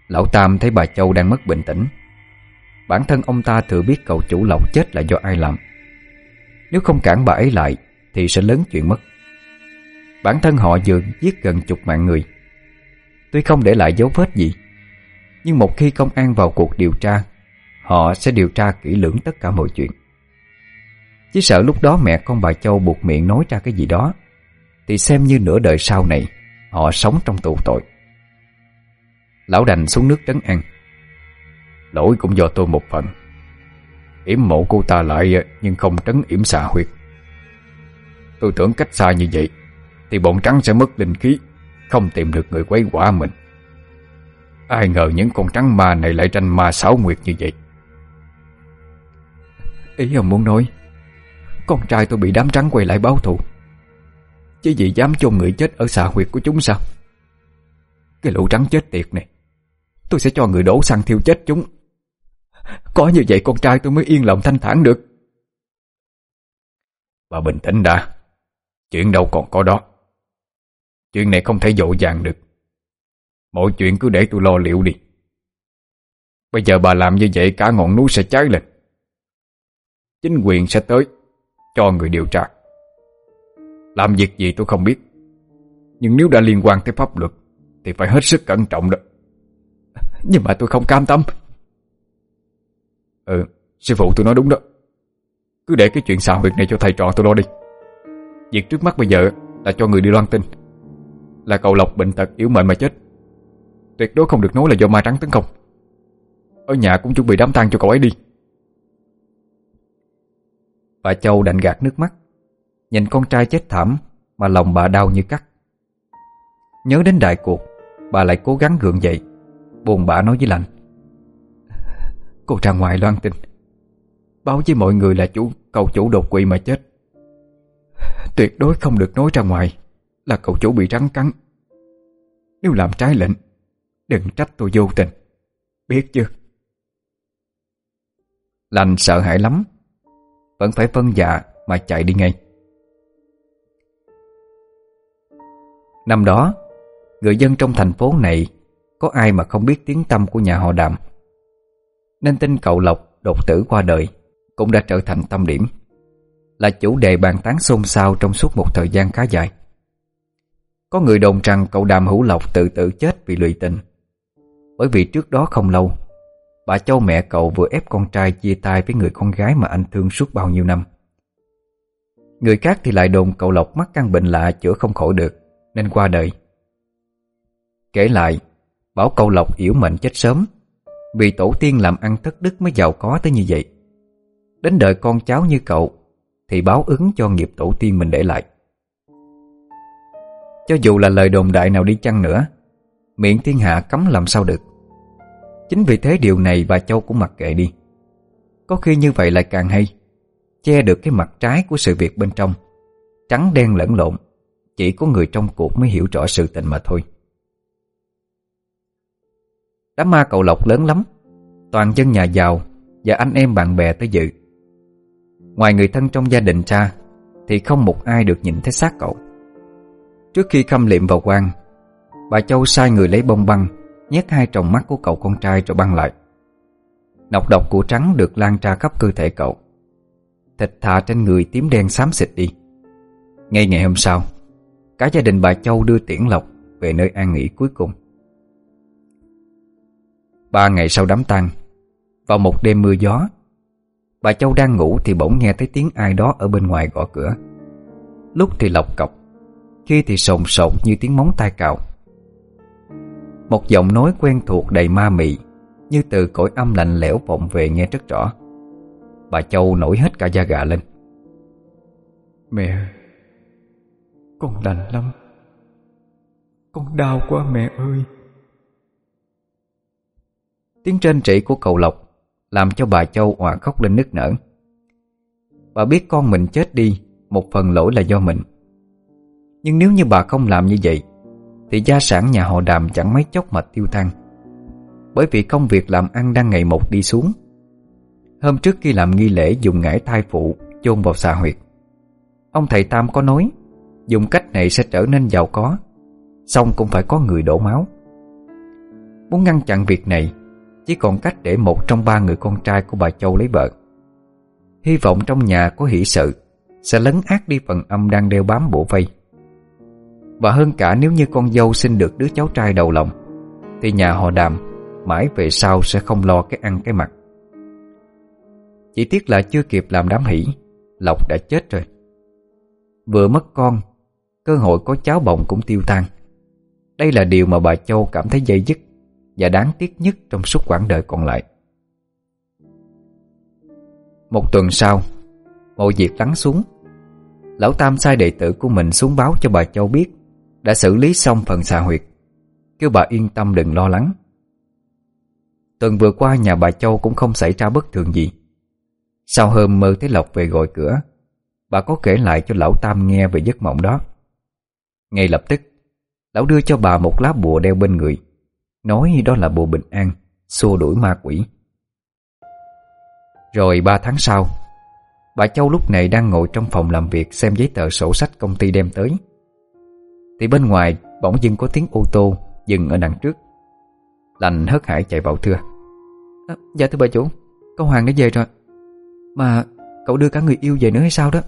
Lão Tam thấy bà Châu đang mất bình tĩnh. Bản thân ông ta thừa biết cậu chủ lộc chết là do ai làm. Nếu không cản bà ấy lại, Thì sẽ lớn chuyện mất. Bản thân họ vừa giết gần chục mạng người. Tuy không để lại dấu vết gì, Nhưng một khi công an vào cuộc điều tra, Họ sẽ điều tra kỹ lưỡng tất cả mọi chuyện. Chỉ sợ lúc đó mẹ con bà Châu buộc miệng nói ra cái gì đó, Thì xem như nửa đời sau này, Họ sống trong tù tội. Lão đành xuống nước trấn an. Lỗi cũng do tôi một phần. Yểm mộ cô ta lại ờ, Nhưng không trấn yểm xạ huyệt. Tôi tưởng cách xa như vậy, Thì bọn trắng sẽ mất linh khí, Không tìm được người quấy quả mình. Ai ngờ những con trắng ma này lại tranh ma sáu nguyệt như vậy. Ý ông muốn nói, Con trai tôi bị đám trắng quay lại báo thù. Chứ gì dám chôn người chết ở xà huyệt của chúng sao? Cái lũ trắng chết tiệt này. Tôi sẽ cho người đổ xăng thiêu chết chúng. Có như vậy con trai tôi mới yên lòng thanh thản được. Bà bình tĩnh đã. Chuyện đâu còn có đó. Chuyện này không thể dội dàng được. Mọi chuyện cứ để tôi lo liệu đi. Bây giờ bà làm như vậy, cả ngọn núi sẽ cháy lên. Chính quyền sẽ tới, Cho người điều tra. Làm việc gì tôi không biết. Nhưng nếu đã liên quan tới pháp luật, Thì phải hết sức cẩn trọng đó. Nhưng mà tôi không cam tâm. Ừ Sư phụ tôi nói đúng đó. Cứ để cái chuyện xào huyệt này cho thầy trò tôi lo đi. Việc trước mắt bây giờ là cho người đi loan tin. Là cậu Lộc bệnh tật, yếu mệnh mà chết. Tuyệt đối không được nói là do ma trắng tấn công. Ở nhà cũng chuẩn bị đám tang cho cậu ấy đi. Bà Châu đành gạt nước mắt. Nhìn con trai chết thảm Mà lòng bà đau như cắt. Nhớ đến đại cuộc, Bà lại cố gắng gượng dậy. Buồn bã nói với lành. Cô ra ngoài loan tin. Báo với mọi người là chủ, cậu chủ đột quỵ mà chết. Tuyệt đối không được nói ra ngoài, Là cậu chủ bị rắn cắn. Nếu làm trái lệnh, Đừng trách tôi vô tình. Biết chưa? Lành sợ hãi lắm. Vẫn phải phân dạ mà chạy đi ngay. Năm đó, Người dân trong thành phố này có ai mà không biết tiếng tâm của nhà họ đàm? Nên tin cậu Lộc đột tử qua đời, Cũng đã trở thành tâm điểm. Là chủ đề bàn tán xôn xao Trong suốt một thời gian khá dài. Có người đồn rằng cậu đàm hữu Lộc tự tử chết vì lụy tình. Bởi vì trước đó không lâu, Bà Châu mẹ cậu vừa ép con trai chia tay với người con gái mà anh thương suốt bao nhiêu năm. Người khác thì lại đồn cậu Lộc mắc căn bệnh lạ chữa không khỏi được, Nên qua đời. Kể lại Bảo cậu Lộc yếu mệnh chết sớm, Vì tổ tiên làm ăn thất đức mới giàu có tới như vậy. Đến đời con cháu như cậu, Thì báo ứng cho nghiệp tổ tiên mình để lại. Cho dù là lời đồn đại nào đi chăng nữa, Miệng thiên hạ cấm làm sao được. Chính vì thế điều này bà Châu cũng mặc kệ đi. Có khi như vậy lại càng hay, Che được cái mặt trái của sự việc bên trong. Trắng đen lẫn lộn, Chỉ có người trong cuộc mới hiểu rõ sự tình mà thôi. Đám ma cậu Lộc lớn lắm. Toàn dân nhà giàu Và anh em bạn bè tới dự. Ngoài người thân trong gia đình cha, Thì không một ai được nhìn thấy xác cậu. Trước khi khâm liệm vào quan Bà Châu sai người lấy bông băng Nhét hai tròng mắt của cậu con trai rồi băng lại. Nọc độc của trắng được lan ra khắp cơ thể cậu. Thịt thà trên người tím đen xám xịt đi. Ngay ngày hôm sau Cả gia đình bà Châu đưa tiễn Lộc Về nơi an nghỉ cuối cùng. Ba ngày sau đám tang, Vào một đêm mưa gió, Bà Châu đang ngủ thì bỗng nghe thấy tiếng ai đó ở bên ngoài gõ cửa. Lúc thì lọc cọc, Khi thì sồn sột như tiếng móng tay cào. Một giọng nói quen thuộc đầy ma mị, Như từ cõi âm lạnh lẽo vọng về nghe rất rõ. Bà Châu nổi hết cả da gà lên. Mẹ Con đành lắm. Con đau quá mẹ ơi. Tiếng trên trị của cậu Lộc Làm cho bà Châu òa khóc lên nức nở. Bà biết con mình chết đi, Một phần lỗi là do mình. Nhưng nếu như bà không làm như vậy, Thì gia sản nhà họ đàm chẳng mấy chốc mà tiêu thăng Bởi vì công việc làm ăn đang ngày một đi xuống. Hôm trước khi làm nghi lễ dùng ngải thai phụ chôn vào xà huyệt, Ông thầy Tam có nói, Dùng cách này sẽ trở nên giàu có Xong cũng phải có người đổ máu. Muốn ngăn chặn việc này chỉ còn cách để một trong ba người con trai của bà Châu lấy vợ. Hy vọng trong nhà có hỷ sự, Sẽ lấn át đi phần âm đang đeo bám bổ vây. Và hơn cả nếu như con dâu sinh được đứa cháu trai đầu lòng, Thì nhà họ đàm Mãi về sau sẽ không lo cái ăn cái mặc. Chỉ tiếc là chưa kịp làm đám hỷ, Lộc đã chết rồi. Vừa mất con, Cơ hội có cháu bồng cũng tiêu tan. Đây là điều mà bà Châu cảm thấy dây dứt và đáng tiếc nhất trong suốt quãng đời còn lại. Một tuần sau, mọi việc lắng xuống. Lão Tam sai đệ tử của mình xuống báo cho bà Châu biết đã xử lý xong phần xà huyệt, kêu bà yên tâm đừng lo lắng. Tuần vừa qua nhà bà Châu cũng không xảy ra bất thường gì. Sau hôm mơ thấy Lộc về gọi cửa, bà có kể lại cho lão Tam nghe về giấc mộng đó. Ngay lập tức, lão đưa cho bà một lá bùa đeo bên người. Nói đó là bùa bình an Xua đuổi ma quỷ. Rồi ba tháng sau Bà Châu lúc này đang ngồi trong phòng làm việc Xem giấy tờ sổ sách công ty đem tới. Thì bên ngoài Bỗng dưng có tiếng ô tô Dừng ở đằng trước. Lành hớt hải chạy vào thưa. À, Dạ thưa bà chủ Con Hoàng đã về rồi. Mà cậu đưa cả người yêu về nữa hay sao đó?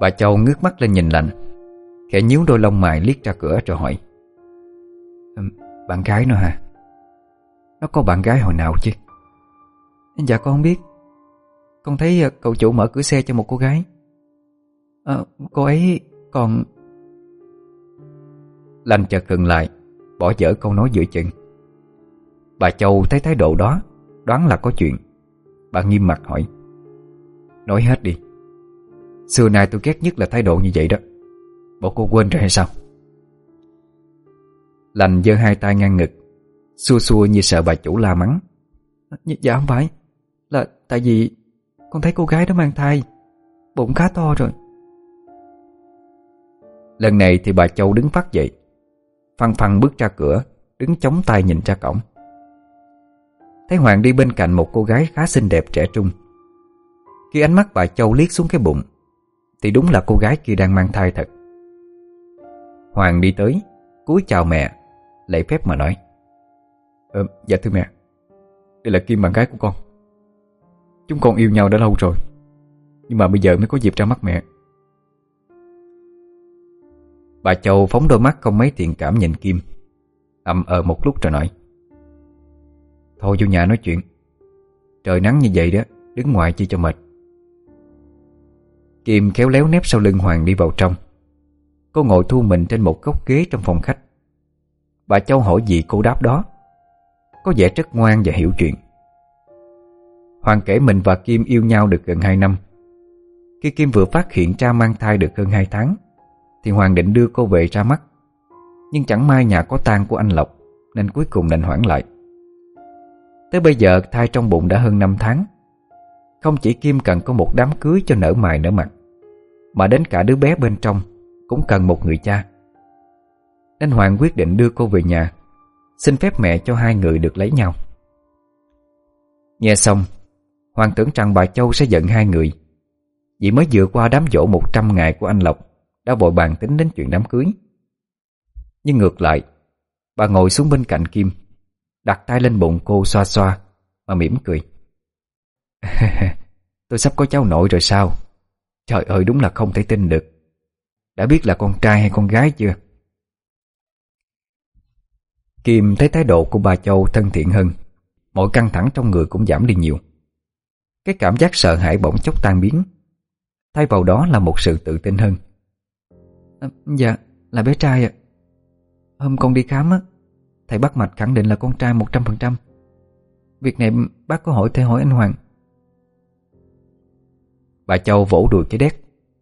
Bà Châu ngước mắt lên nhìn lạnh Khẽ nhíu đôi lông mày liếc ra cửa rồi hỏi bạn gái nó hả? Nó có bạn gái hồi nào chứ? Dạ con không biết. Con thấy ờ, cậu chủ mở cửa xe cho một cô gái. À, Cô ấy còn Lành chợt ngừng lại Bỏ dở câu nói giữa chừng. Bà Châu thấy thái độ đó Đoán là có chuyện. Bà nghiêm mặt hỏi. Nói hết đi. Xưa nay tôi ghét nhất là thái độ như vậy đó. Bộ cô quên rồi hay sao? Lành giơ hai tay ngang ngực. Xua xua như sợ bà chủ la mắng. Dạ không phải Là tại vì Con thấy cô gái đó mang thai Bụng khá to rồi. Lần này thì bà Châu đứng phát dậy Phăng phăng bước ra cửa Đứng chống tay nhìn ra cổng. Thấy Hoàng đi bên cạnh một cô gái khá xinh đẹp trẻ trung. Khi ánh mắt bà Châu liếc xuống cái bụng Thì đúng là cô gái kia đang mang thai thật. Hoàng đi tới cúi chào mẹ Lễ phép mà nói. Ờ, dạ thưa mẹ. Đây là Kim bạn gái của con. Chúng con yêu nhau đã lâu rồi Nhưng mà bây giờ mới có dịp ra mắt mẹ. Bà Châu phóng đôi mắt không mấy thiện cảm nhìn Kim ậm ờ một lúc rồi nói. Thôi vô nhà nói chuyện. Trời nắng như vậy đó Đứng ngoài chi cho mệt. Kim khéo léo nép sau lưng Hoàng đi vào trong. Cô ngồi thu mình trên một góc ghế trong phòng khách. Bà Châu hỏi gì cô đáp đó. Có vẻ rất ngoan và hiểu chuyện. Hoàng kể mình và Kim yêu nhau được gần 2 năm. Khi Kim vừa phát hiện cha mang thai được hơn 2 tháng, Thì Hoàng định đưa cô về ra mắt. Nhưng chẳng may nhà có tang của anh Lộc, Nên cuối cùng đành hoãn lại. Tới bây giờ, thai trong bụng đã hơn 5 tháng. Không chỉ Kim cần có một đám cưới cho nở mày nở mặt, Mà đến cả đứa bé bên trong Cũng cần một người cha. Nên Hoàng quyết định đưa cô về nhà. Xin phép mẹ cho hai người được lấy nhau. Nghe xong, Hoàng tưởng rằng bà Châu sẽ giận hai người. Vì mới vừa qua đám dỗ 100 ngày của anh Lộc Đã vội bàn tính đến chuyện đám cưới. Nhưng ngược lại, Bà ngồi xuống bên cạnh Kim, Đặt tay lên bụng cô xoa xoa Mà mỉm cười. Tôi sắp có cháu nội rồi sao? Trời ơi, đúng là không thể tin được. Đã biết là con trai hay con gái chưa? Kim thấy thái độ của bà Châu thân thiện hơn Mọi căng thẳng trong người cũng giảm đi nhiều. Cái cảm giác sợ hãi bỗng chốc tan biến Thay vào đó là một sự tự tin hơn. À, Dạ, là bé trai ạ. Hôm con đi khám á Thầy bắt mạch khẳng định là con trai 100% Việc này bác có hỏi thể hỏi anh Hoàng. Bà Châu vỗ đùi cái đét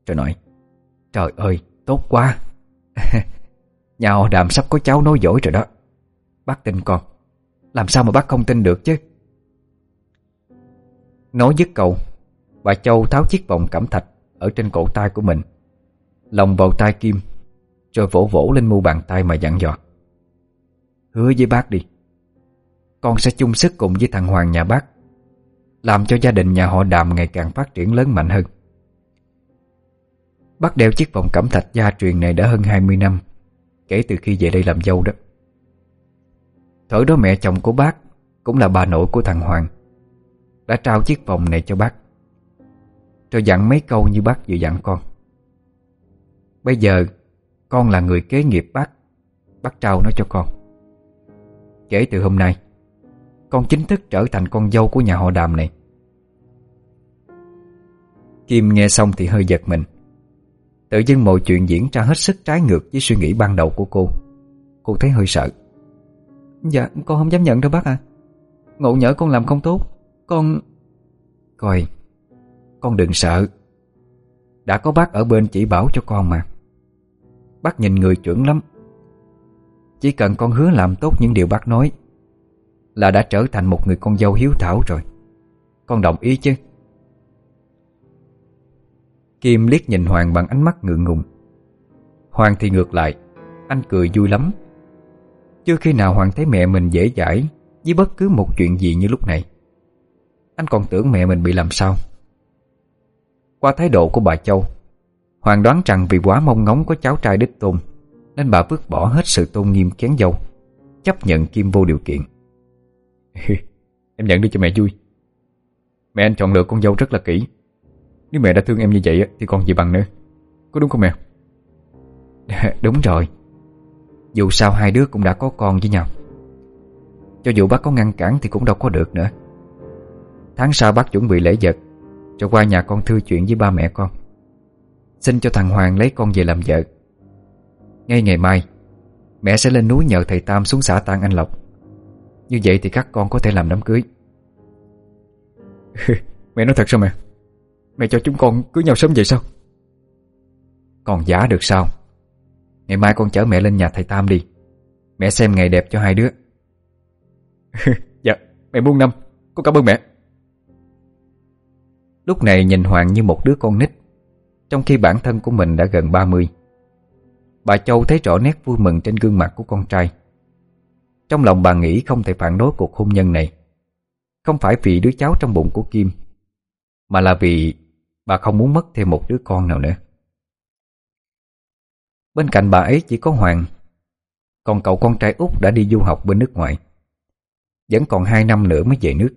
Rồi nói Trời ơi tốt quá. Nhà họ đàm sắp có cháu nói dỗi rồi đó Bác tin con. Làm sao mà bác không tin được chứ? Nói dứt cậu Bà Châu tháo chiếc vòng cẩm thạch Ở trên cổ tay của mình, Lòng vào tay Kim, Rồi vỗ vỗ lên mu bàn tay mà dặn dò. Hứa với bác đi, Con sẽ chung sức cùng với thằng Hoàng nhà bác, Làm cho gia đình nhà họ đàm ngày càng phát triển lớn mạnh hơn. Bác đeo chiếc vòng cẩm thạch gia truyền này đã hơn 20 năm, Kể từ khi về đây làm dâu đó thời đó mẹ chồng của bác, Cũng là bà nội của thằng Hoàng, Đã trao chiếc vòng này cho bác. Rồi dặn mấy câu như bác vừa dặn con. Bây giờ, Con là người kế nghiệp bác Bác trao nó cho con. Kể từ hôm nay, Con chính thức trở thành con dâu của nhà họ đàm này. Kim nghe xong thì hơi giật mình. Tự dưng mọi chuyện diễn ra hết sức trái ngược với suy nghĩ ban đầu của cô. Cô thấy hơi sợ. Dạ con không dám nhận đâu bác à Ngộ nhỡ con làm không tốt, Con Coi, Con đừng sợ. Đã có bác ở bên chỉ bảo cho con mà. Bác nhìn người chuẩn lắm. Chỉ cần con hứa làm tốt những điều bác nói, Là đã trở thành một người con dâu hiếu thảo rồi. Con đồng ý chứ? Kim liếc nhìn Hoàng bằng ánh mắt ngượng ngùng. Hoàng thì ngược lại, Anh cười vui lắm chưa khi nào Hoàng thấy mẹ mình dễ dãi Với bất cứ một chuyện gì như lúc này Anh còn tưởng mẹ mình bị làm sao? Qua thái độ của bà Châu Hoàng đoán rằng vì quá mong ngóng có cháu trai đích tôn Nên bà vứt bỏ hết sự tôn nghiêm kén dâu Chấp nhận Kim vô điều kiện. Em nhận đi cho mẹ vui. Mẹ anh chọn lựa con dâu rất là kỹ. Nếu mẹ đã thương em như vậy Thì còn gì bằng nữa. Có đúng không mẹ? Đúng rồi dù sao hai đứa cũng đã có con với nhau. Cho dù bác có ngăn cản thì cũng đâu có được nữa. Tháng sau bác chuẩn bị lễ vật, Cho qua nhà con thư chuyện với ba mẹ con. Xin cho thằng Hoàng lấy con về làm vợ. Ngay ngày mai, Mẹ sẽ lên núi nhờ thầy Tam xuống xã Tan Anh Lộc. Như vậy thì các con có thể làm đám cưới. Mẹ nói thật sao mẹ? Mẹ cho chúng con cưới nhau sớm vậy sao? Còn giả được sao? Ngày mai con chở mẹ lên nhà thầy Tam đi. Mẹ xem ngày đẹp cho hai đứa. Dạ mẹ muôn năm. Con cảm ơn mẹ. Lúc này nhìn Hoàng như một đứa con nít Trong khi bản thân của mình đã gần 30 Bà Châu thấy rõ nét vui mừng trên gương mặt của con trai. Trong lòng bà nghĩ không thể phản đối cuộc hôn nhân này. Không phải vì đứa cháu trong bụng của Kim Mà là vì bà không muốn mất thêm một đứa con nào nữa Bên cạnh bà ấy chỉ có Hoàng. Còn cậu con trai út đã đi du học bên nước ngoài. Vẫn còn hai năm nữa mới về nước.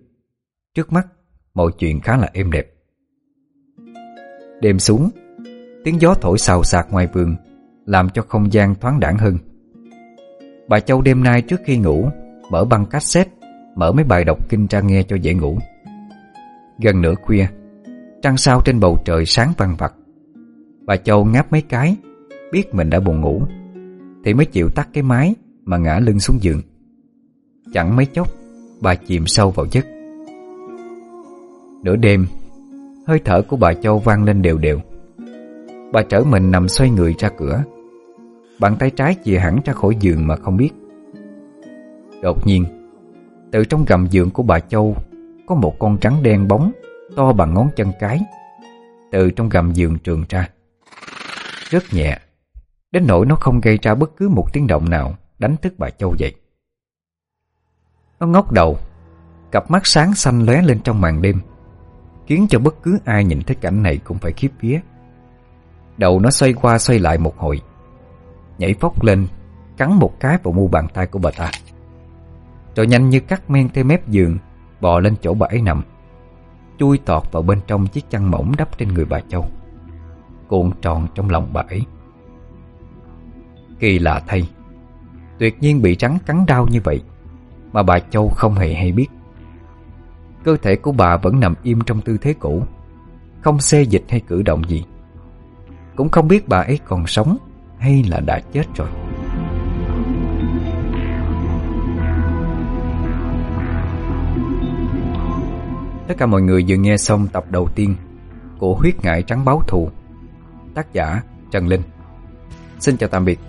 Trước mắt, Mọi chuyện khá là êm đẹp. Đêm xuống, Tiếng gió thổi xào xạc ngoài vườn, Làm cho không gian thoáng đẳng hơn. Bà Châu đêm nay trước khi ngủ, Mở băng cassette, Mở mấy bài đọc kinh ra nghe cho dễ ngủ. Gần nửa khuya, Trăng sao trên bầu trời sáng vàng vặt. Bà Châu ngáp mấy cái Biết mình đã buồn ngủ, Thì mới chịu tắt cái máy Mà ngã lưng xuống giường. Chẳng mấy chốc, Bà chìm sâu vào giấc. Nửa đêm, Hơi thở của bà Châu vang lên đều đều. Bà trở mình nằm xoay người ra cửa. Bàn tay trái chìa hẳn ra khỏi giường mà không biết. Đột nhiên, Từ trong gầm giường của bà Châu, Có một con trắng đen bóng To bằng ngón chân cái Từ trong gầm giường trường ra. Rất nhẹ. Đến nỗi nó không gây ra bất cứ một tiếng động nào, Đánh thức bà Châu dậy. Nó ngóc đầu, Cặp mắt sáng xanh lóe lên trong màn đêm, Khiến cho bất cứ ai nhìn thấy cảnh này cũng phải khiếp vía. Đầu nó xoay qua xoay lại một hồi, Nhảy phóc lên, Cắn một cái vào mu bàn tay của bà ta. Rồi nhanh như cắt men theo mép giường, Bò lên chỗ bà ấy nằm, Chui tọt vào bên trong chiếc chăn mỏng đắp trên người bà Châu, Cuộn tròn trong lòng bà ấy. Kỳ lạ thay. Tuyệt nhiên bị rắn cắn đau như vậy, Mà bà Châu không hề hay biết. Cơ thể của bà vẫn nằm im trong tư thế cũ, Không xê dịch hay cử động gì. Cũng không biết bà ấy còn sống Hay là đã chết rồi. Tất cả mọi người vừa nghe xong tập đầu tiên Của Huyết Ngại Trắng Báo Thù, Tác giả Trần Linh. Xin chào tạm biệt.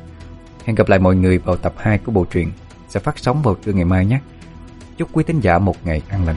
Hẹn gặp lại mọi người vào tập 2 của bộ truyện. Sẽ phát sóng vào trưa ngày mai nhé. Chúc quý tín giả một ngày an lành.